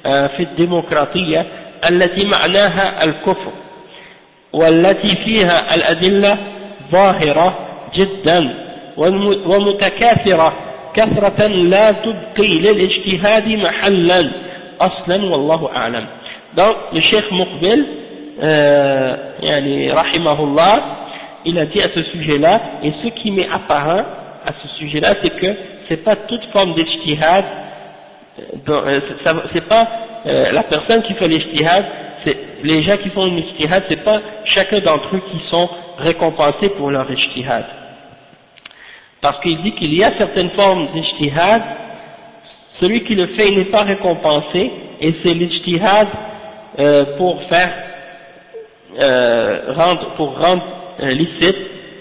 آه، في الديمقراطية التي معناها الكفر. والتي فيها الأدلة ظاهرة جدا ومتكاثرة كثرة لا تبقي للاجتهاد محلا أصلا والله أعلم donc le cheikh Muqbil euh, yani, rahimahullah il a dit à ce sujet-là et ce qui m'est apparent à ce sujet-là c'est que c'est pas toute forme d'ijtihad, euh, euh, c'est pas euh, la personne qui fait l'ijtihad, les gens qui font une ijtihad, c'est pas chacun d'entre eux qui sont récompensés pour leur ijtihad. Parce qu'il dit qu'il y a certaines formes d'ijtihad, celui qui le fait n'est pas récompensé, et c'est l'ijtihad euh, pour faire euh, rendre, pour rendre licite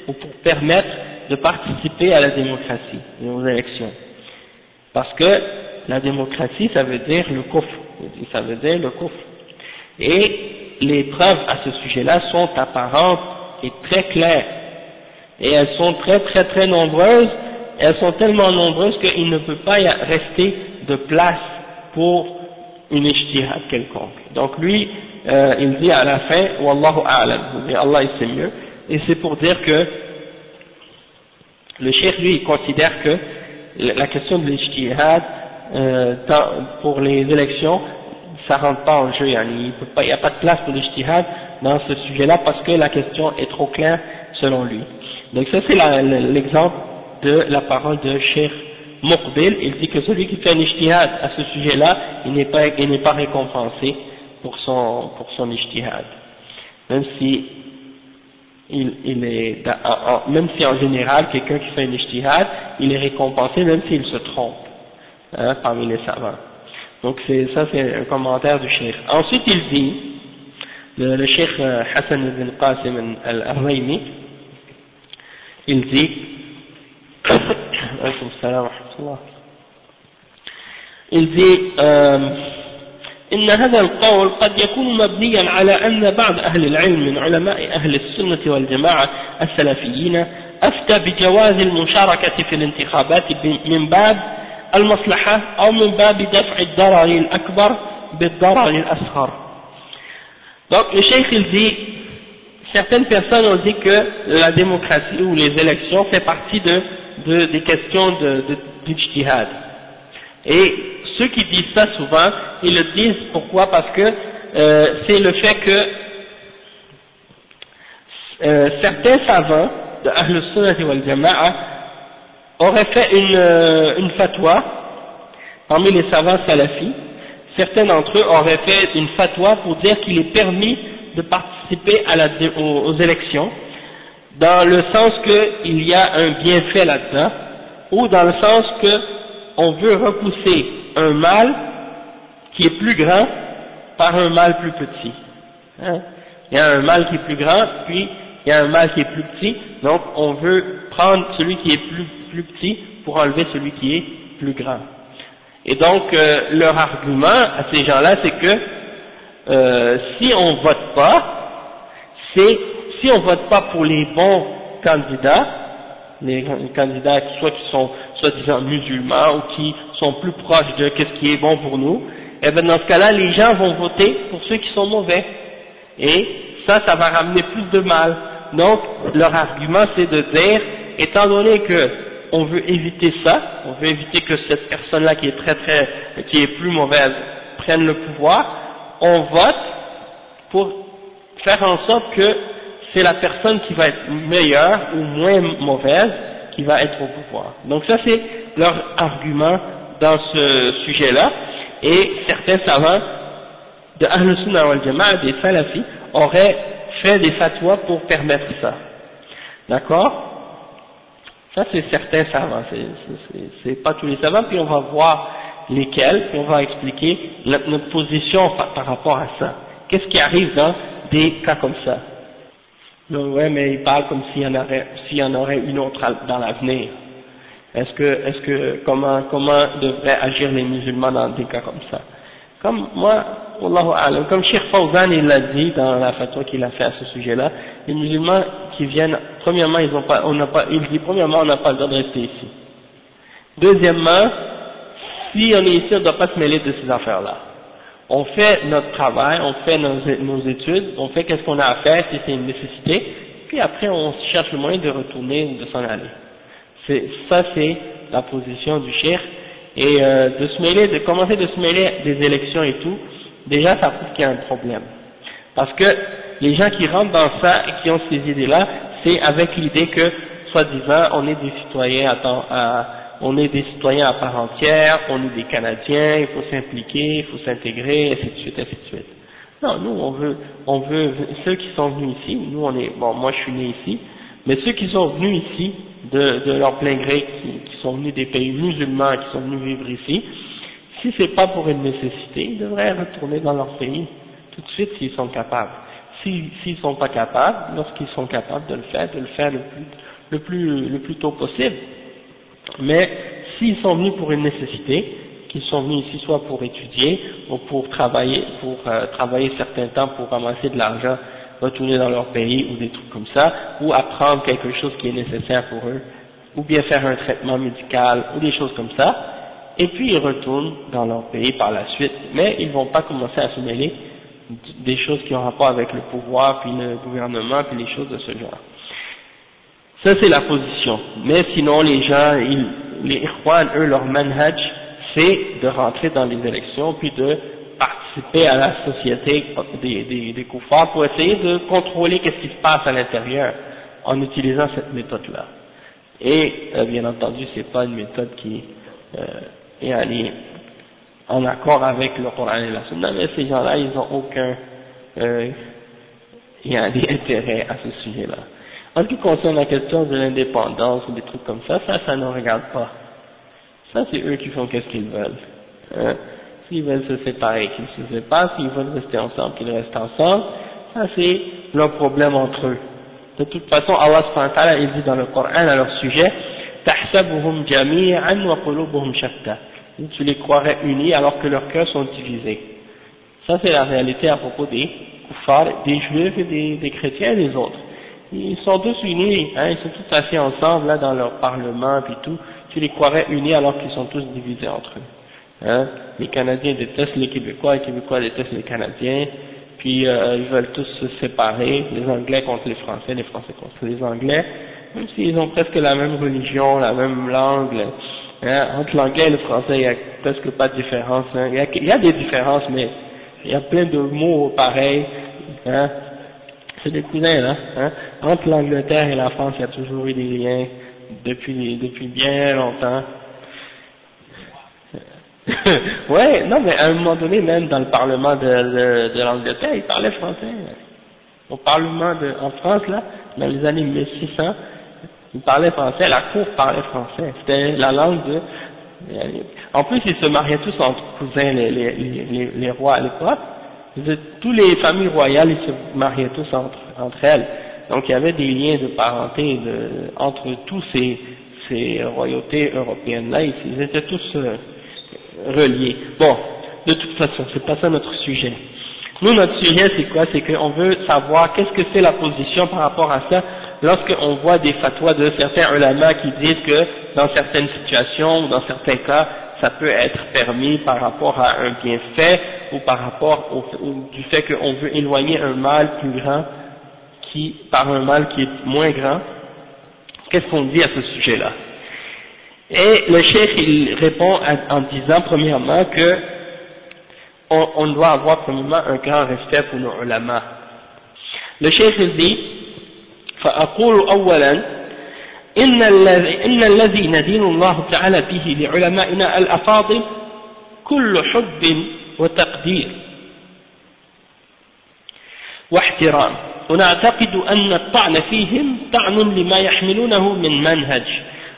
ou pour permettre de participer à la démocratie aux élections. Parce que la démocratie, ça veut dire le coffre, ça veut dire le coffre. Et les preuves à ce sujet-là sont apparentes et très claires. Et elles sont très très très nombreuses, elles sont tellement nombreuses qu'il ne peut pas y rester de place pour une ijtihad quelconque. Donc lui, euh, il dit à la fin, Wallahu a'lam, Allah il sait mieux, et c'est pour dire que le cheikh, lui, il considère que la question de l'ijtihad, euh, pour les élections, ça rentre pas en jeu, il n'y a pas de place pour l'ijtihad dans ce sujet-là parce que la question est trop claire selon lui. Donc ça c'est l'exemple de la parole de Cheikh Muqbil, il dit que celui qui fait un ijtihad à ce sujet-là, il n'est pas, récompensé pour son, pour. Même si il, il est, même si en général quelqu'un qui fait un ijtihad, il est récompensé même s'il se trompe hein, parmi les savants. Donc ça c'est un commentaire du cheikh. Ensuite il dit, le, le cheikh euh, Hassan ibn Qasim al-Arraimi, il dit, <coughs> il dit, euh, إن هذا القول قد يكون مبنيا على أن بعض أهل العلم من علماء أهل السنة والجماعة السلفيين أفتى بجواز المشاركة في الانتخابات من باب المصلحة أو من باب دفع الضرر الأكبر بالضرر الأصغر. Donc le cheikh il dit, certaines personnes ont dit que la démocratie ou les élections fait partie de, de des questions de, de, d'ijtihad. Et ceux qui disent ça souvent, ils le disent pourquoi Parce que euh, c'est le fait que euh, certains savants de Ahl Sunnah wal Jama'a auraient fait une, euh, une fatwa parmi les savants salafis certains d'entre eux auraient fait une fatwa pour dire qu'il est permis de participer aux, élections, dans le sens qu'il y a un bienfait là-dedans, ou dans le sens que on veut repousser un mal qui est plus grand par un mal plus petit. Hein? Il y a un mal qui est plus grand, puis il y a un mal qui est plus petit, donc on veut prendre celui qui est plus, plus petit pour enlever celui qui est plus grand. Et donc, euh, leur argument à ces gens-là, c'est que euh, si on vote pas, c'est si on vote pas pour les bons candidats, les, candidats qui soit qui sont soi-disant musulmans ou qui sont plus proches de ce qui est bon pour nous, eh bien dans ce cas-là, les gens vont voter pour ceux qui sont mauvais. Et ça, ça va ramener plus de mal. Donc, leur argument, c'est de dire, étant donné que on veut éviter ça, on veut éviter que cette personne-là qui est très très, qui est plus mauvaise, prenne le pouvoir, on vote pour faire en sorte que c'est la personne qui va être meilleure ou moins mauvaise qui va être au pouvoir. Donc ça c'est leur argument dans ce sujet-là, et certains savants de Ahl Sunnah wal Jama'a, des Salafis, auraient fait des fatwas pour permettre ça. D'accord? Ça, c'est certains savants, c'est pas tous les savants, puis on va voir lesquels, puis on va expliquer notre position par, rapport à ça. Qu'est-ce qui arrive dans des cas comme ça? Non, Ouais, mais il parle comme s'il y en aurait, une autre dans l'avenir. Est-ce que, est-ce que, comment, comment devraient agir les musulmans dans des cas comme ça? Comme moi, comme Sheikh Fawzan il l'a dit dans la fatwa qu'il a fait à ce sujet-là, les musulmans qui viennent, premièrement, ils ont pas, on n'a pas, il dit premièrement, on n'a pas le droit de rester ici. Deuxièmement, si on est ici, on ne doit pas se mêler de ces affaires-là. On fait notre travail, on fait nos, nos études, on fait qu'est-ce qu'on a à faire si c'est une nécessité, puis après on cherche le moyen de retourner ou de s'en aller. C'est, ça c'est la position du cher et euh, de se mêler, de commencer de se mêler des élections et tout, déjà ça prouve qu'il y a un problème. Parce que les gens qui rentrent dans ça et qui ont ces idées-là, c'est avec l'idée que, soi-disant, on est des citoyens à, on est des citoyens à part entière, on est des Canadiens, il faut s'impliquer, il faut s'intégrer, ainsi de suite, ainsi de suite. Non, nous on veut, on veut ceux qui sont venus ici, nous on est, bon moi je suis né ici, mais ceux qui sont venus ici de, de leur plein gré, qui, qui, sont venus des pays musulmans, qui sont venus vivre ici, si c'est pas pour une nécessité, ils devraient retourner dans leur pays tout de suite s'ils sont capables s'ils ne sont pas capables, lorsqu'ils sont capables de le faire, de le faire le plus, tôt possible. Mais s'ils sont venus pour une nécessité, qu'ils sont venus ici soit pour étudier ou pour travailler, pour euh, travailler certains temps pour ramasser de l'argent, retourner dans leur pays ou des trucs comme ça, ou apprendre quelque chose qui est nécessaire pour eux, ou bien faire un traitement médical ou des choses comme ça, et puis ils retournent dans leur pays par la suite, mais ils ne vont pas commencer à se mêler des choses qui ont rapport avec le pouvoir, puis le gouvernement, puis les choses de ce genre. Ça c'est la position. Mais sinon les gens, ils, les Ikhwan, eux, leur manhaj, c'est de rentrer dans les élections, puis de participer à la société des, des, des pour essayer de contrôler qu'est-ce qui se passe à l'intérieur en utilisant cette méthode-là. Et euh, bien entendu, c'est pas une méthode qui euh, est allée en accord avec le Coran et la Sunna, mais ces gens-là, ils n'ont aucun euh, intérêt à ce sujet-là. En ce qui concerne la question de l'indépendance ou des trucs comme ça, ça, ça ne regarde pas. Ça, c'est eux qui font qu'est-ce qu'ils veulent. Hein. S'ils veulent se séparer, qu'ils se séparent, s'ils veulent rester ensemble, qu'ils restent ensemble, ça c'est leur problème entre eux. De toute façon, Allah subhanahu il dit dans le Coran à leur sujet, تحسبهم جميعا وقلوبهم شتى tu les croirais unis alors que leurs cœurs sont divisés. Ça c'est la réalité à propos des kuffars, des juifs et des, chrétiens et des autres. Ils sont tous unis, hein, ils sont tous assis ensemble là dans leur parlement et tout, tu les croirais unis alors qu'ils sont tous divisés entre eux. Hein? Les Canadiens détestent les Québécois, les Québécois détestent les Canadiens, puis euh, ils veulent tous se séparer, les Anglais contre les Français, les Français contre les Anglais, même s'ils ont presque la même religion, la même langue, Hein, entre l'anglais et le français, il n'y a presque pas de différence. Hein. Il, y a, des différences, mais il y a plein de mots pareils. Hein. C'est des cousins, là. Entre l'Angleterre et la France, il y a toujours eu des liens depuis, depuis bien longtemps. <laughs> ouais, non, mais à un moment donné, même dans le Parlement de, de, de l'Angleterre, ils parlaient français. Au Parlement de, en France, là, dans les années 1600, ils parlaient français, la cour parlait français. C'était la langue de... En plus, ils se mariaient tous entre cousins, les, les, les, les rois à l'époque. Tous les familles royales, ils se mariaient tous entre, entre elles. Donc il y avait des liens de parenté entre tous ces, ces royautés européennes-là, ils étaient tous euh, reliés. Bon, de toute façon, c'est pas ça notre sujet. Nous, notre sujet, c'est quoi? C'est qu'on veut savoir qu'est-ce que c'est la position par rapport à ça. Lorsqu'on voit des fatwas de certains ulama qui disent que dans certaines situations ou dans certains cas, ça peut être permis par rapport à un bienfait ou par rapport au, du fait qu'on veut éloigner un mal plus grand qui, par un mal qui est moins grand. Qu'est-ce qu'on dit à ce sujet-là? Et le chef, il répond en disant premièrement que on, on, doit avoir premièrement un grand respect pour nos ulama. Le chef il dit فأقول أولا إن الذي, إن الذي ندين الله تعالى به لعلمائنا الأفاضل كل حب وتقدير واحترام ونعتقد أن الطعن فيهم طعن لما يحملونه من منهج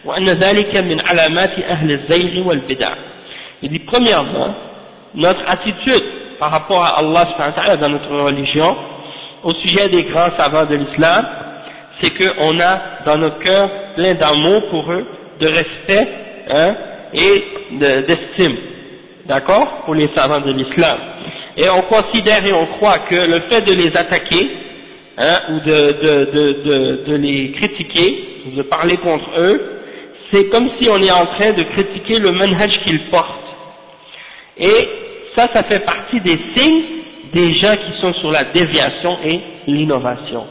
وأن ذلك من علامات أهل الزيغ والبدع Il dit premièrement, notre attitude par rapport à Allah dans notre religion, au sujet des grands savants de l'islam, c'est qu'on a dans nos cœurs plein d'amour pour eux, de respect hein, et d'estime, d'accord, pour les savants de l'islam. Et on considère et on croit que le fait de les attaquer, hein, ou de, de, de, de, les critiquer, de parler contre eux, c'est comme si on est en train de critiquer le manhaj qu'ils portent. Et ça, ça fait partie des signes des gens qui sont sur la déviation et l'innovation,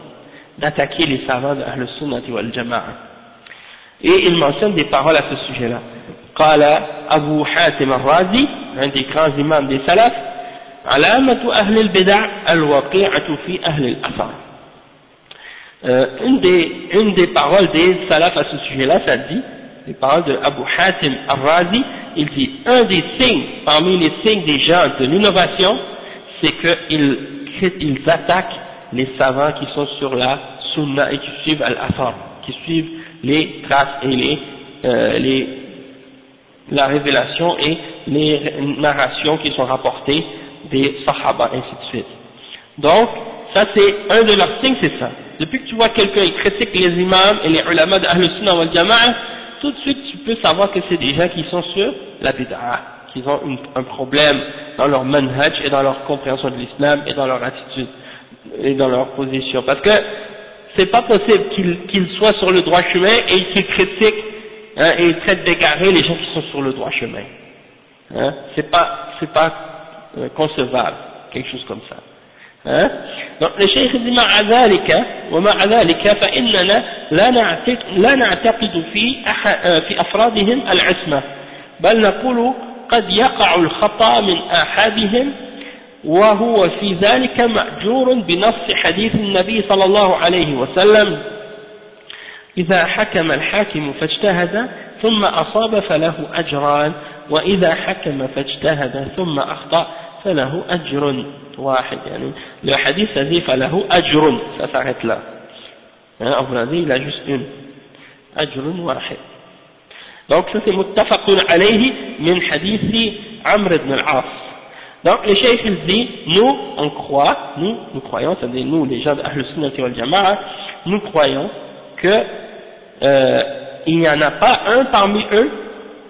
d'attaquer les savants de Ahl-Sunnah wal Jama'a. Et il mentionne des paroles à ce sujet-là. قال أبو حاتم الرازي un des grands imams des salafs علامة أهل البدع الوقيعة في أهل الأثر euh, une, des, une des paroles des salafs à ce sujet-là, ça dit, les paroles de Abu Hatim al-Razi, il dit, un des signes, parmi les signes des gens de l'innovation, c'est qu'ils ils attaquent les savants qui sont sur la sunna et qui suivent al-Athar, qui suivent les traces et les, euh, les, la révélation et les narrations qui sont rapportées des sahaba, ainsi de suite. Donc, ça c'est un de leurs signes, c'est ça. Depuis que tu vois quelqu'un qui critique les imams et les ulama de Ahl Sunnah wal Jama'a, tout de suite peux savoir que c'est des gens qui sont sur la bid'a, qui ont un problème dans leur manhaj et dans leur compréhension de l'islam et dans leur attitude et dans leur position. Parce que c'est pas possible qu'ils soient sur le droit chemin et qu'ils critiquent hein, et ils traitent d'égarer les gens qui sont sur le droit chemin. Hein, c'est pas, pas euh, concevable, quelque chose comme ça. ها؟ الشيخ مع ذلك ومع ذلك فإننا لا نعتقد, لا نعتقد في, في أفرادهم العصمة بل نقول قد يقع الخطأ من أحدهم وهو في ذلك مأجور بنص حديث النبي صلى الله عليه وسلم. إذا حكم الحاكم فاجتهد ثم أصاب فله أجران وإذا حكم فاجتهد ثم أخطأ فله أجر واحد يعني le hadith ça dit فله أجر ça s'arrête là hein, en français il a juste une أجر واحد donc ça c'est متفق عليه من حديث عمرو بن العاص donc le cheikh il dit nous on croit nous nous croyons c'est-à-dire nous les gens de Ahl Sunnah wal Jama'a nous croyons que euh, il n'y en a pas un parmi eux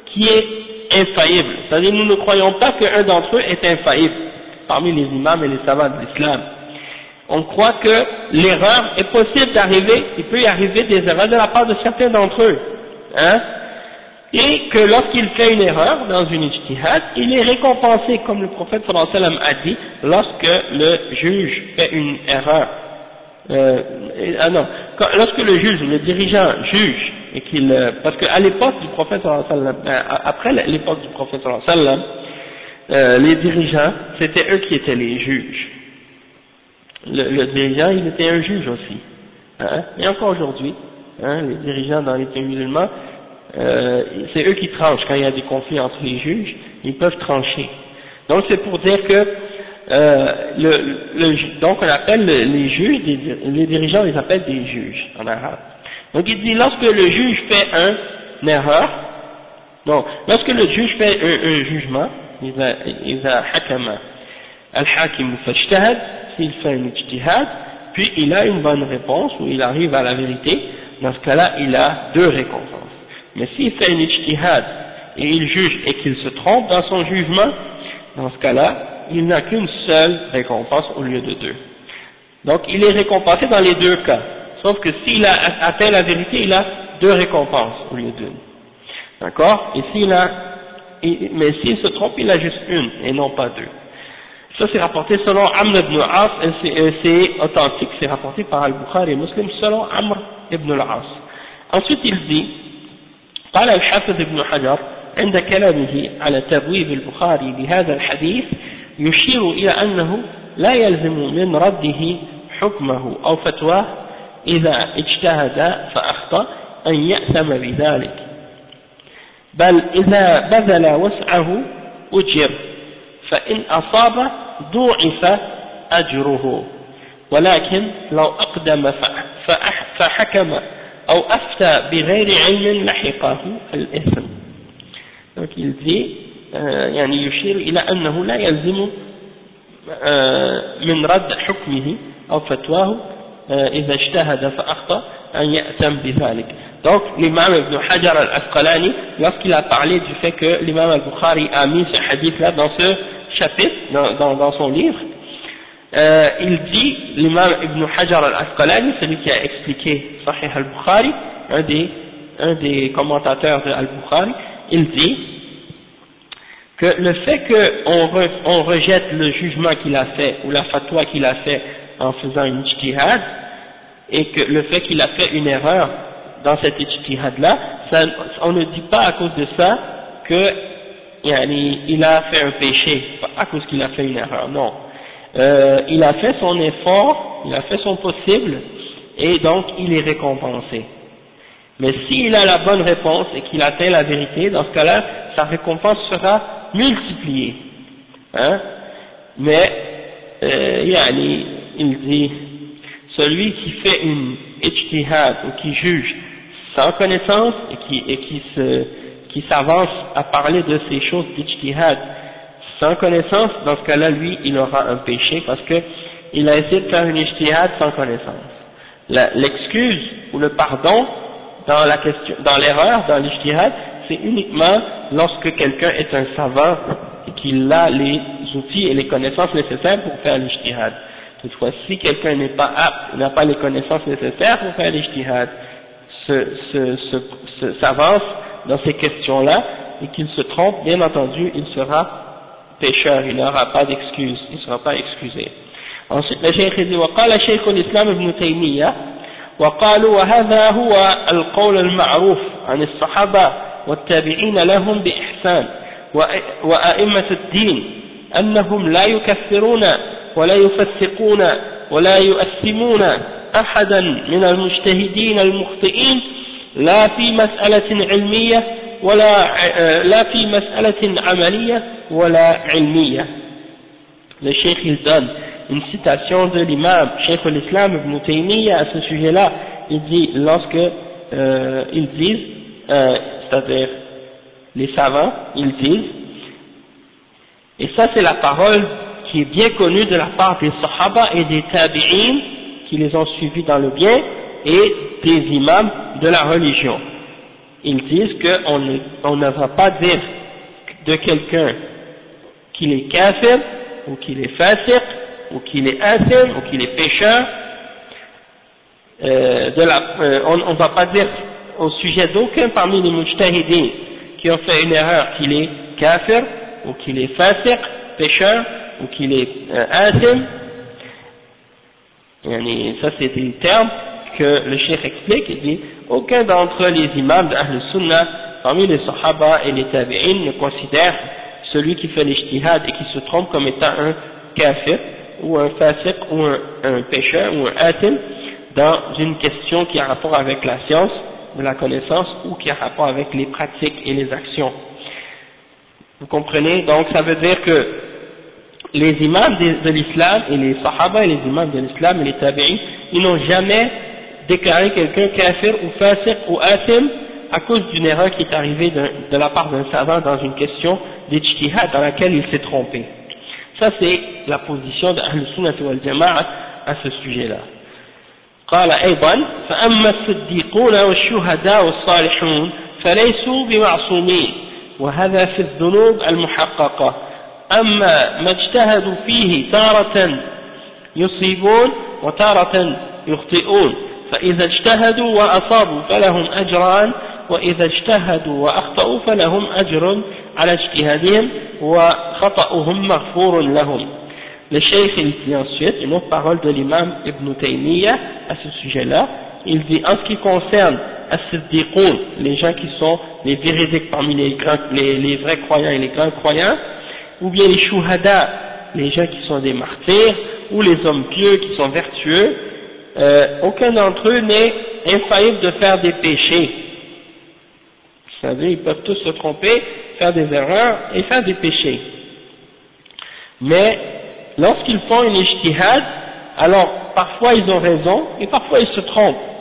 qui est infaillible. C'est-à-dire nous ne croyons pas qu'un d'entre eux est infaillible parmi les imams et les savants de l'islam. On croit que l'erreur est possible d'arriver, il peut y arriver des erreurs de la part de certains d'entre eux. Hein et que lorsqu'il fait une erreur dans une ijtihad, il est récompensé, comme le prophète sallallahu alayhi wa sallam a dit, lorsque le juge fait une erreur. Euh, ah non, lorsque le juge, le dirigeant juge et qu'il, euh, parce qu'à l'époque du prophète euh, après l'époque du prophète sallam, euh, les dirigeants, c'était eux qui étaient les juges. Le, le, dirigeant, il était un juge aussi. Hein, et encore aujourd'hui, hein, les dirigeants dans les pays musulmans, euh, c'est eux qui tranchent quand il y a des conflits entre les juges, ils peuvent trancher. Donc c'est pour dire que euh, le, le, donc on appelle les juges, les dirigeants les appellent des juges en arabe. Donc il dit lorsque le juge fait un, une erreur, donc lorsque le juge fait un, un jugement, إذا حكم الحاكم فاجتهد s'il fait un ijtihad, puis il a une bonne réponse ou il arrive à la vérité, dans ce cas-là il a deux récompenses. Mais s'il fait un ijtihad et il juge et qu'il se trompe dans son jugement, dans ce cas-là, il n'a qu'une seule récompense au lieu de deux. Donc il est récompensé dans les deux cas, sauf que s'il a atteint la vérité, il a deux récompenses au lieu d'une. D'accord Et s'il a, mais s'il se trompe, il a juste une et non pas deux. Ça c'est rapporté selon Amr ibn al-As, et c'est authentique, c'est rapporté par Al-Bukhari et Muslim selon Amr ibn al-As. Ensuite il dit, قال الحافظ ابن حجر عند كلامه على تبويب البخاري بهذا الحديث يشير إلى أنه لا يلزم من رده حكمه أو فتواه إذا اجتهد فأخطأ أن يأثم بذلك. بل إذا بذل وسعه أجر فإن أصاب ضوعف أجره. ولكن لو أقدم فحكم أو أفتى بغير علم لحقه الإثم. Dit يعني يشير إلى أنه لا يلزم من رد حكمه أو فتواه إذا اجتهد فأخطأ أن يأتم بذلك donc l'imam Ibn Hajar al-Asqalani lorsqu'il a parlé du fait que l'imam al-Bukhari a mis ce hadith là dans ce chapitre dans, dans, dans son livre euh, il dit l'imam Ibn Hajar al-Asqalani celui qui a expliqué Sahih al-Bukhari un des, un des commentateurs de al-Bukhari il dit que le fait qu'on on rejette le jugement qu'il a fait ou la fatwa qu'il a fait en faisant une ijtihad et que le fait qu'il a fait une erreur dans cette ijtihad là, on ne dit pas à cause de ça que il a fait un péché, pas à cause qu'il a fait une erreur, non. Euh, il a fait son effort, il a fait son possible et donc il est récompensé. Mais s'il a la bonne réponse et qu'il atteint la vérité, dans ce cas-là, sa récompense sera multipliée. Hein Mais, euh, il dit, celui qui fait une ijtihad ou qui juge sans connaissance et qui, se, qui s'avance à parler de ces choses d'ijtihad sans connaissance, dans ce cas-là, lui, il aura un péché parce que il a essayé de faire une ijtihad sans connaissance. L'excuse ou le pardon dans la question, dans l'erreur, dans l'ijtihad, c'est uniquement lorsque quelqu'un est un savant et qu'il a les outils et les connaissances nécessaires pour faire l'ijtihad. Toutefois, si quelqu'un n'est pas apte, n'a pas les connaissances nécessaires pour faire l'ijtihad, s'avance dans ces questions-là et qu'il se trompe, bien entendu, il sera pécheur, il n'aura pas d'excuse, il ne sera pas excusé. Ensuite, le cheikh dit, وقال شيخ الإسلام ابن تيمية وقالوا وهذا هو القول المعروف عن الصحابة والتابعين لهم بإحسان وأئمة الدين أنهم لا يكفرون ولا يفسقون ولا يؤثمون أحدا من المجتهدين المخطئين لا في مسألة علمية ولا لا في مسألة عملية ولا علمية le cheikh il donne une citation de l'imam cheikh l'islam ibn Taymiyyah à ce sujet-là il dit lorsque euh, ils disent euh, c'est-à-dire les savants ils disent et ça c'est la parole qui est bien connue de la part des sahaba et des tabi'in qui les ont suivis dans le bien et des imams de la religion. Ils disent qu'on ne, on ne va pas dire de quelqu'un qu'il est kafir, ou qu'il est fasik, ou qu'il est athim, ou qu'il est pécheur, euh, euh, on ne va pas dire au sujet d'aucun parmi les mujtahidins qui ont fait une erreur qu'il est kafir, ou qu'il est fasik, pécheur, ou qu'il est euh, athim, ça c'est des termes que le cheikh explique, il dit, aucun d'entre les imams d'Ahl Sunnah, parmi les Sahaba et les Tabi'in, ne considère celui qui fait l'ijtihad et qui se trompe comme étant un kafir, ou un fasiq, ou un, un pécheur, ou un athim, dans une question qui a rapport avec la science, de la connaissance, ou qui a rapport avec les pratiques et les actions. Vous comprenez? Donc ça veut dire que les imams de, de l'islam et les sahaba et les imams de l'islam et les tabi'in, ils n'ont jamais déclaré quelqu'un kafir ou fasiq ou asim à cause d'une erreur qui est arrivée de, de la part d'un savant dans une question d'ijtihad dans laquelle il s'est trompé. Ça c'est la position de Ahl-Sunnah wal Jama'a à ce sujet-là. قال أيضا فأما الصديقون والشهداء والصالحون فليسوا بمعصومين وهذا في الذنوب المحققة أما ما اجتهدوا فيه تارة يصيبون وتارة يخطئون فإذا اجتهدوا وأصابوا فلهم أجران وإذا اجتهدوا وأخطأوا فلهم أجر على اجتهادهم وخطأهم مغفور لهم Le cheikh il dit ensuite une autre parole de l'imam Ibn Taymiyyah à ce sujet-là. Il dit en ce qui concerne les gens qui sont les véridiques parmi les, grands, les, les, vrais croyants et les grands croyants, ou bien les shuhada, les gens qui sont des martyrs, ou les hommes pieux qui sont vertueux, euh, aucun d'entre eux n'est infaillible de faire des péchés. Vous savez, ils peuvent tous se tromper, faire des erreurs et faire des péchés. Mais lorsqu'ils font une ijtihad, alors parfois ils ont raison et parfois ils se trompent.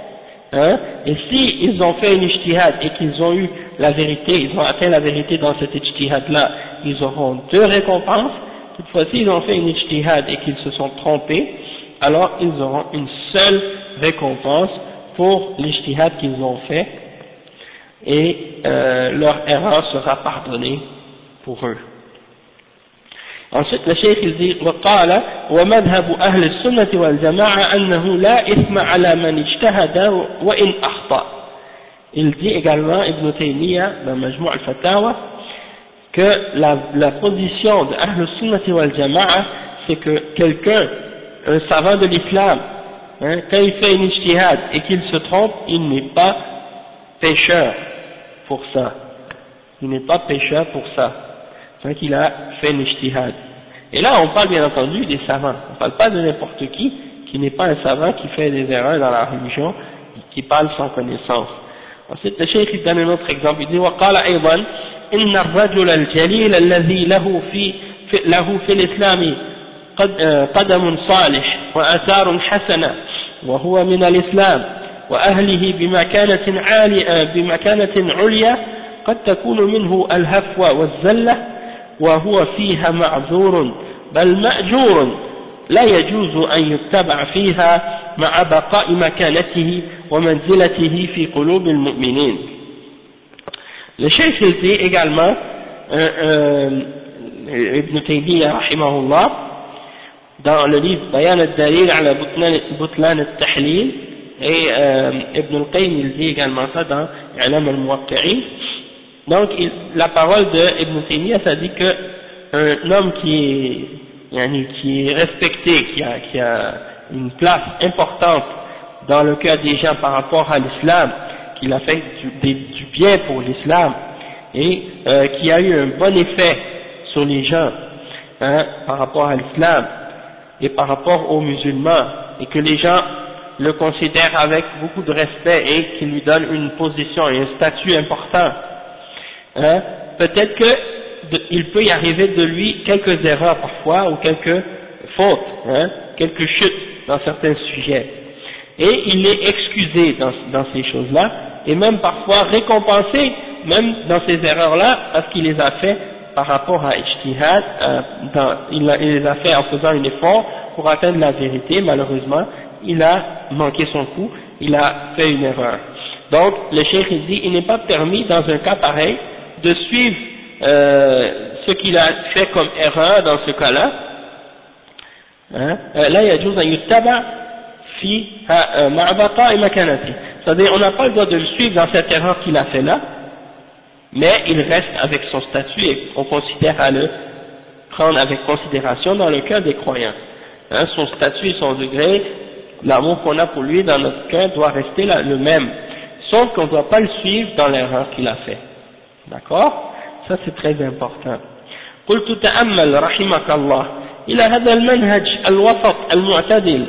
Hein? Et si ils ont fait une ijtihad et qu'ils ont eu la vérité, ils ont atteint la vérité dans cette ijtihad là, ils auront deux récompenses. Toutefois, s'ils ont fait une ijtihad et qu'ils se sont trompés, alors ils auront une seule récompense pour l'ijtihad qu'ils ont fait et euh, leur erreur sera pardonnée pour eux. Ensuite, le cheikh il dit وقال ومذهب أهل السنة والجماعة أنه لا إثم على من اجتهد وإن أخطأ. Il dit également Ibn Taymiyyah dans Majmou' al-Fatawa que la, la position de Ahl Sunnah wal Jama'a c'est que quelqu'un, un savant de l'islam, hein, quand il fait une ijtihad et qu'il se trompe, il n'est pas pécheur pour ça. Il n'est pas pécheur pour ça. C'est qu'il a fait une ijtihad. Et là, on parle bien entendu des savants. On ne parle pas de n'importe qui, qui n'est pas un savant qui fait des erreurs dans la religion, qui parle sans connaissance. Ensuite, le cheikh donne un autre exemple. Il dit, وقال أيضا إن الرجل الجليل الذي له في, في له في الإسلام قد قدم صالح وآثار حسنة وهو من الإسلام وأهله بمكانة عالية بمكانة عليا قد تكون منه الهفوة والزلة وهو فيها معذور بل مأجور لا يجوز أن يتبع فيها مع بقاء مكانته ومنزلته في قلوب المؤمنين. لشيء سلسي إقال ما ابن تيمية رحمه الله دار le بيان الدليل على بطلان التحليل Butlan al-Tahlil et euh, Ibn al-Qayn il dit également ça dans I'lam al-Muwaqqi'i Donc il, la parole de Ibn Taymiyyah ça dit que un homme qui est, qui est respecté, qui a, qui a une place importante dans le cœur des gens par rapport à l'islam, qu'il a fait du, bien pour l'islam et euh, qui a eu un bon effet sur les gens hein, par rapport à l'islam et par rapport aux musulmans et que les gens le considèrent avec beaucoup de respect et qui lui donnent une position et un statut important. Hein, Peut-être qu'il peut y arriver de lui quelques erreurs parfois ou quelques fautes, hein, quelques chutes dans certains sujets. Et il est excusé dans, ces choses-là et même parfois récompensé même dans ces erreurs-là parce qu'il les a fait par rapport à Ijtihad, euh, il les a fait en faisant un effort pour atteindre la vérité, malheureusement, il a manqué son coup, il a fait une erreur. Donc, le cheikh dit, il n'est pas permis dans un cas pareil de suivre euh, ce qu'il a fait comme erreur dans ce cas-là. Hein? Euh, là, il y a juste un yuttaba fi euh, ma'abata et makanati. C'est-à-dire, on n'a pas le droit de le suivre dans cette erreur qu'il a fait là, mais il reste avec son statut et on considère à le prendre avec considération dans le cœur des croyants. Hein, son statut et son degré l'amour qu'on a pour lui dans notre cœur doit rester là, le même, sauf qu'on ne doit pas le suivre dans l'erreur qu'il a fait. D'accord Ça c'est très important. قلت تأمل رحمك الله إلى هذا المنهج الوسط المعتدل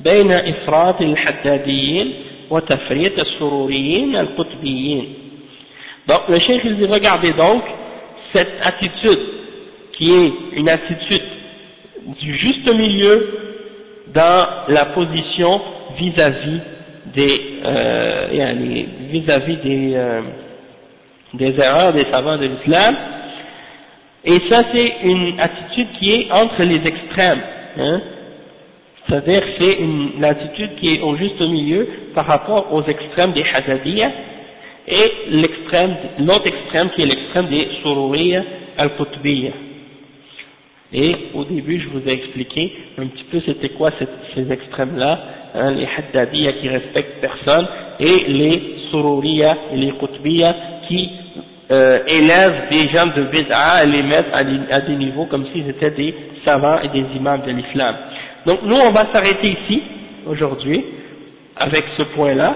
بين إفراط الحداديين وتفريط السروريين القطبيين Donc le cheikh il dit regardez donc cette attitude qui est une attitude du juste milieu dans la position vis-à-vis des euh, vis-à-vis des euh, des erreurs des savants de l'islam et ça c'est une attitude qui est entre les extrêmes hein. c'est-à-dire c'est une, attitude qui est au juste milieu par rapport aux extrêmes des Haddadiyya et l'extrême, l'autre extrême qui est l'extrême des Sururiya al-Qutbiyya. Et au début, je vous ai expliqué un petit peu c'était quoi ces extrêmes-là, hein, les Haddadiyya qui respectent personne et les Sururiya et les Qutbiyya qui euh, élèvent des gens de bid'a et les mettent à des, niveaux comme s'ils étaient des savants et des imams de l'islam. Donc nous, on va s'arrêter ici, aujourd'hui, avec ce point-là.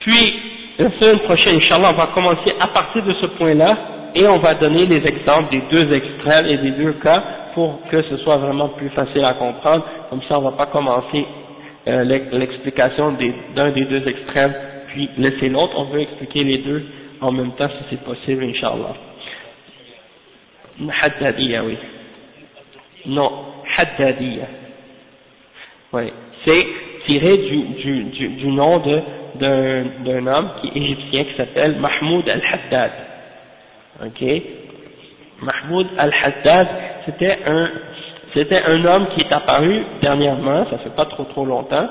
Puis, la semaine prochaine, Inch'Allah, on va commencer à partir de ce point-là et on va donner les exemples des deux extrêmes et des deux cas pour que ce soit vraiment plus facile à comprendre. Comme ça, on ne va pas commencer euh, l'explication d'un des, deux extrêmes puis laisser l'autre. On veut expliquer les deux en même temps si c'est possible, Inch'Allah. Haddadiya, oui. Non, Haddadiya. Oui, c'est tiré du, du, du, du nom d'un homme qui égyptien qui s'appelle Mahmoud al-Haddad. Ok? Mahmoud al-Haddad, c'était un, un homme qui est apparu dernièrement, ça fait pas trop trop longtemps,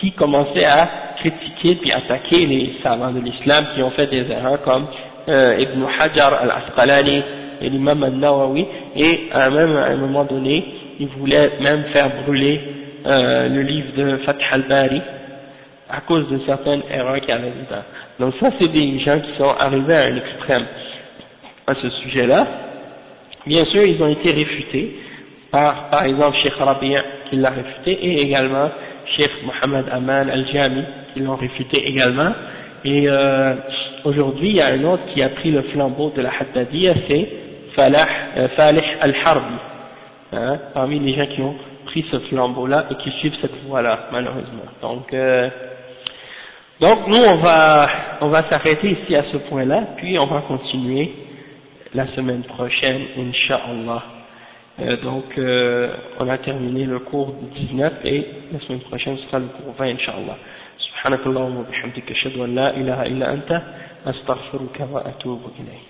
qui commençait à critiquer puis attaquer les savants de l'islam qui ont fait des erreurs comme euh, Ibn Hajar al-Asqalani et l'imam al-Nawawi et à un moment donné il voulait même faire brûler euh, le livre de Fath al-Bari à cause de certaines erreurs qu'il y avait dedans. Donc ça c'est des gens qui sont arrivés à un extrême à ce sujet-là. Bien sûr ils ont été réfutés par par exemple Sheikh Rabi'a qui l'a réfuté et également Cheikh Mohamed Aman Al-Jami, qui l'ont réfuté également. Et euh, aujourd'hui, il y a un autre qui a pris le flambeau de la Haddadiyya, c'est Falah, euh, Falih Al-Harbi, hein, parmi les gens qui ont pris ce flambeau-là et qui suivent cette voie-là, malheureusement. Donc, euh, donc nous, on va, on va s'arrêter ici à ce point-là, puis on va continuer la semaine prochaine, Inch'Allah. Euh, donc, euh, on a terminé le cours 19 et la semaine prochaine sera le cours 20, Inch'Allah. سبحانك اللهم وبحمدك أشهد أن لا إله إلا أنت أستغفرك وأتوب إليك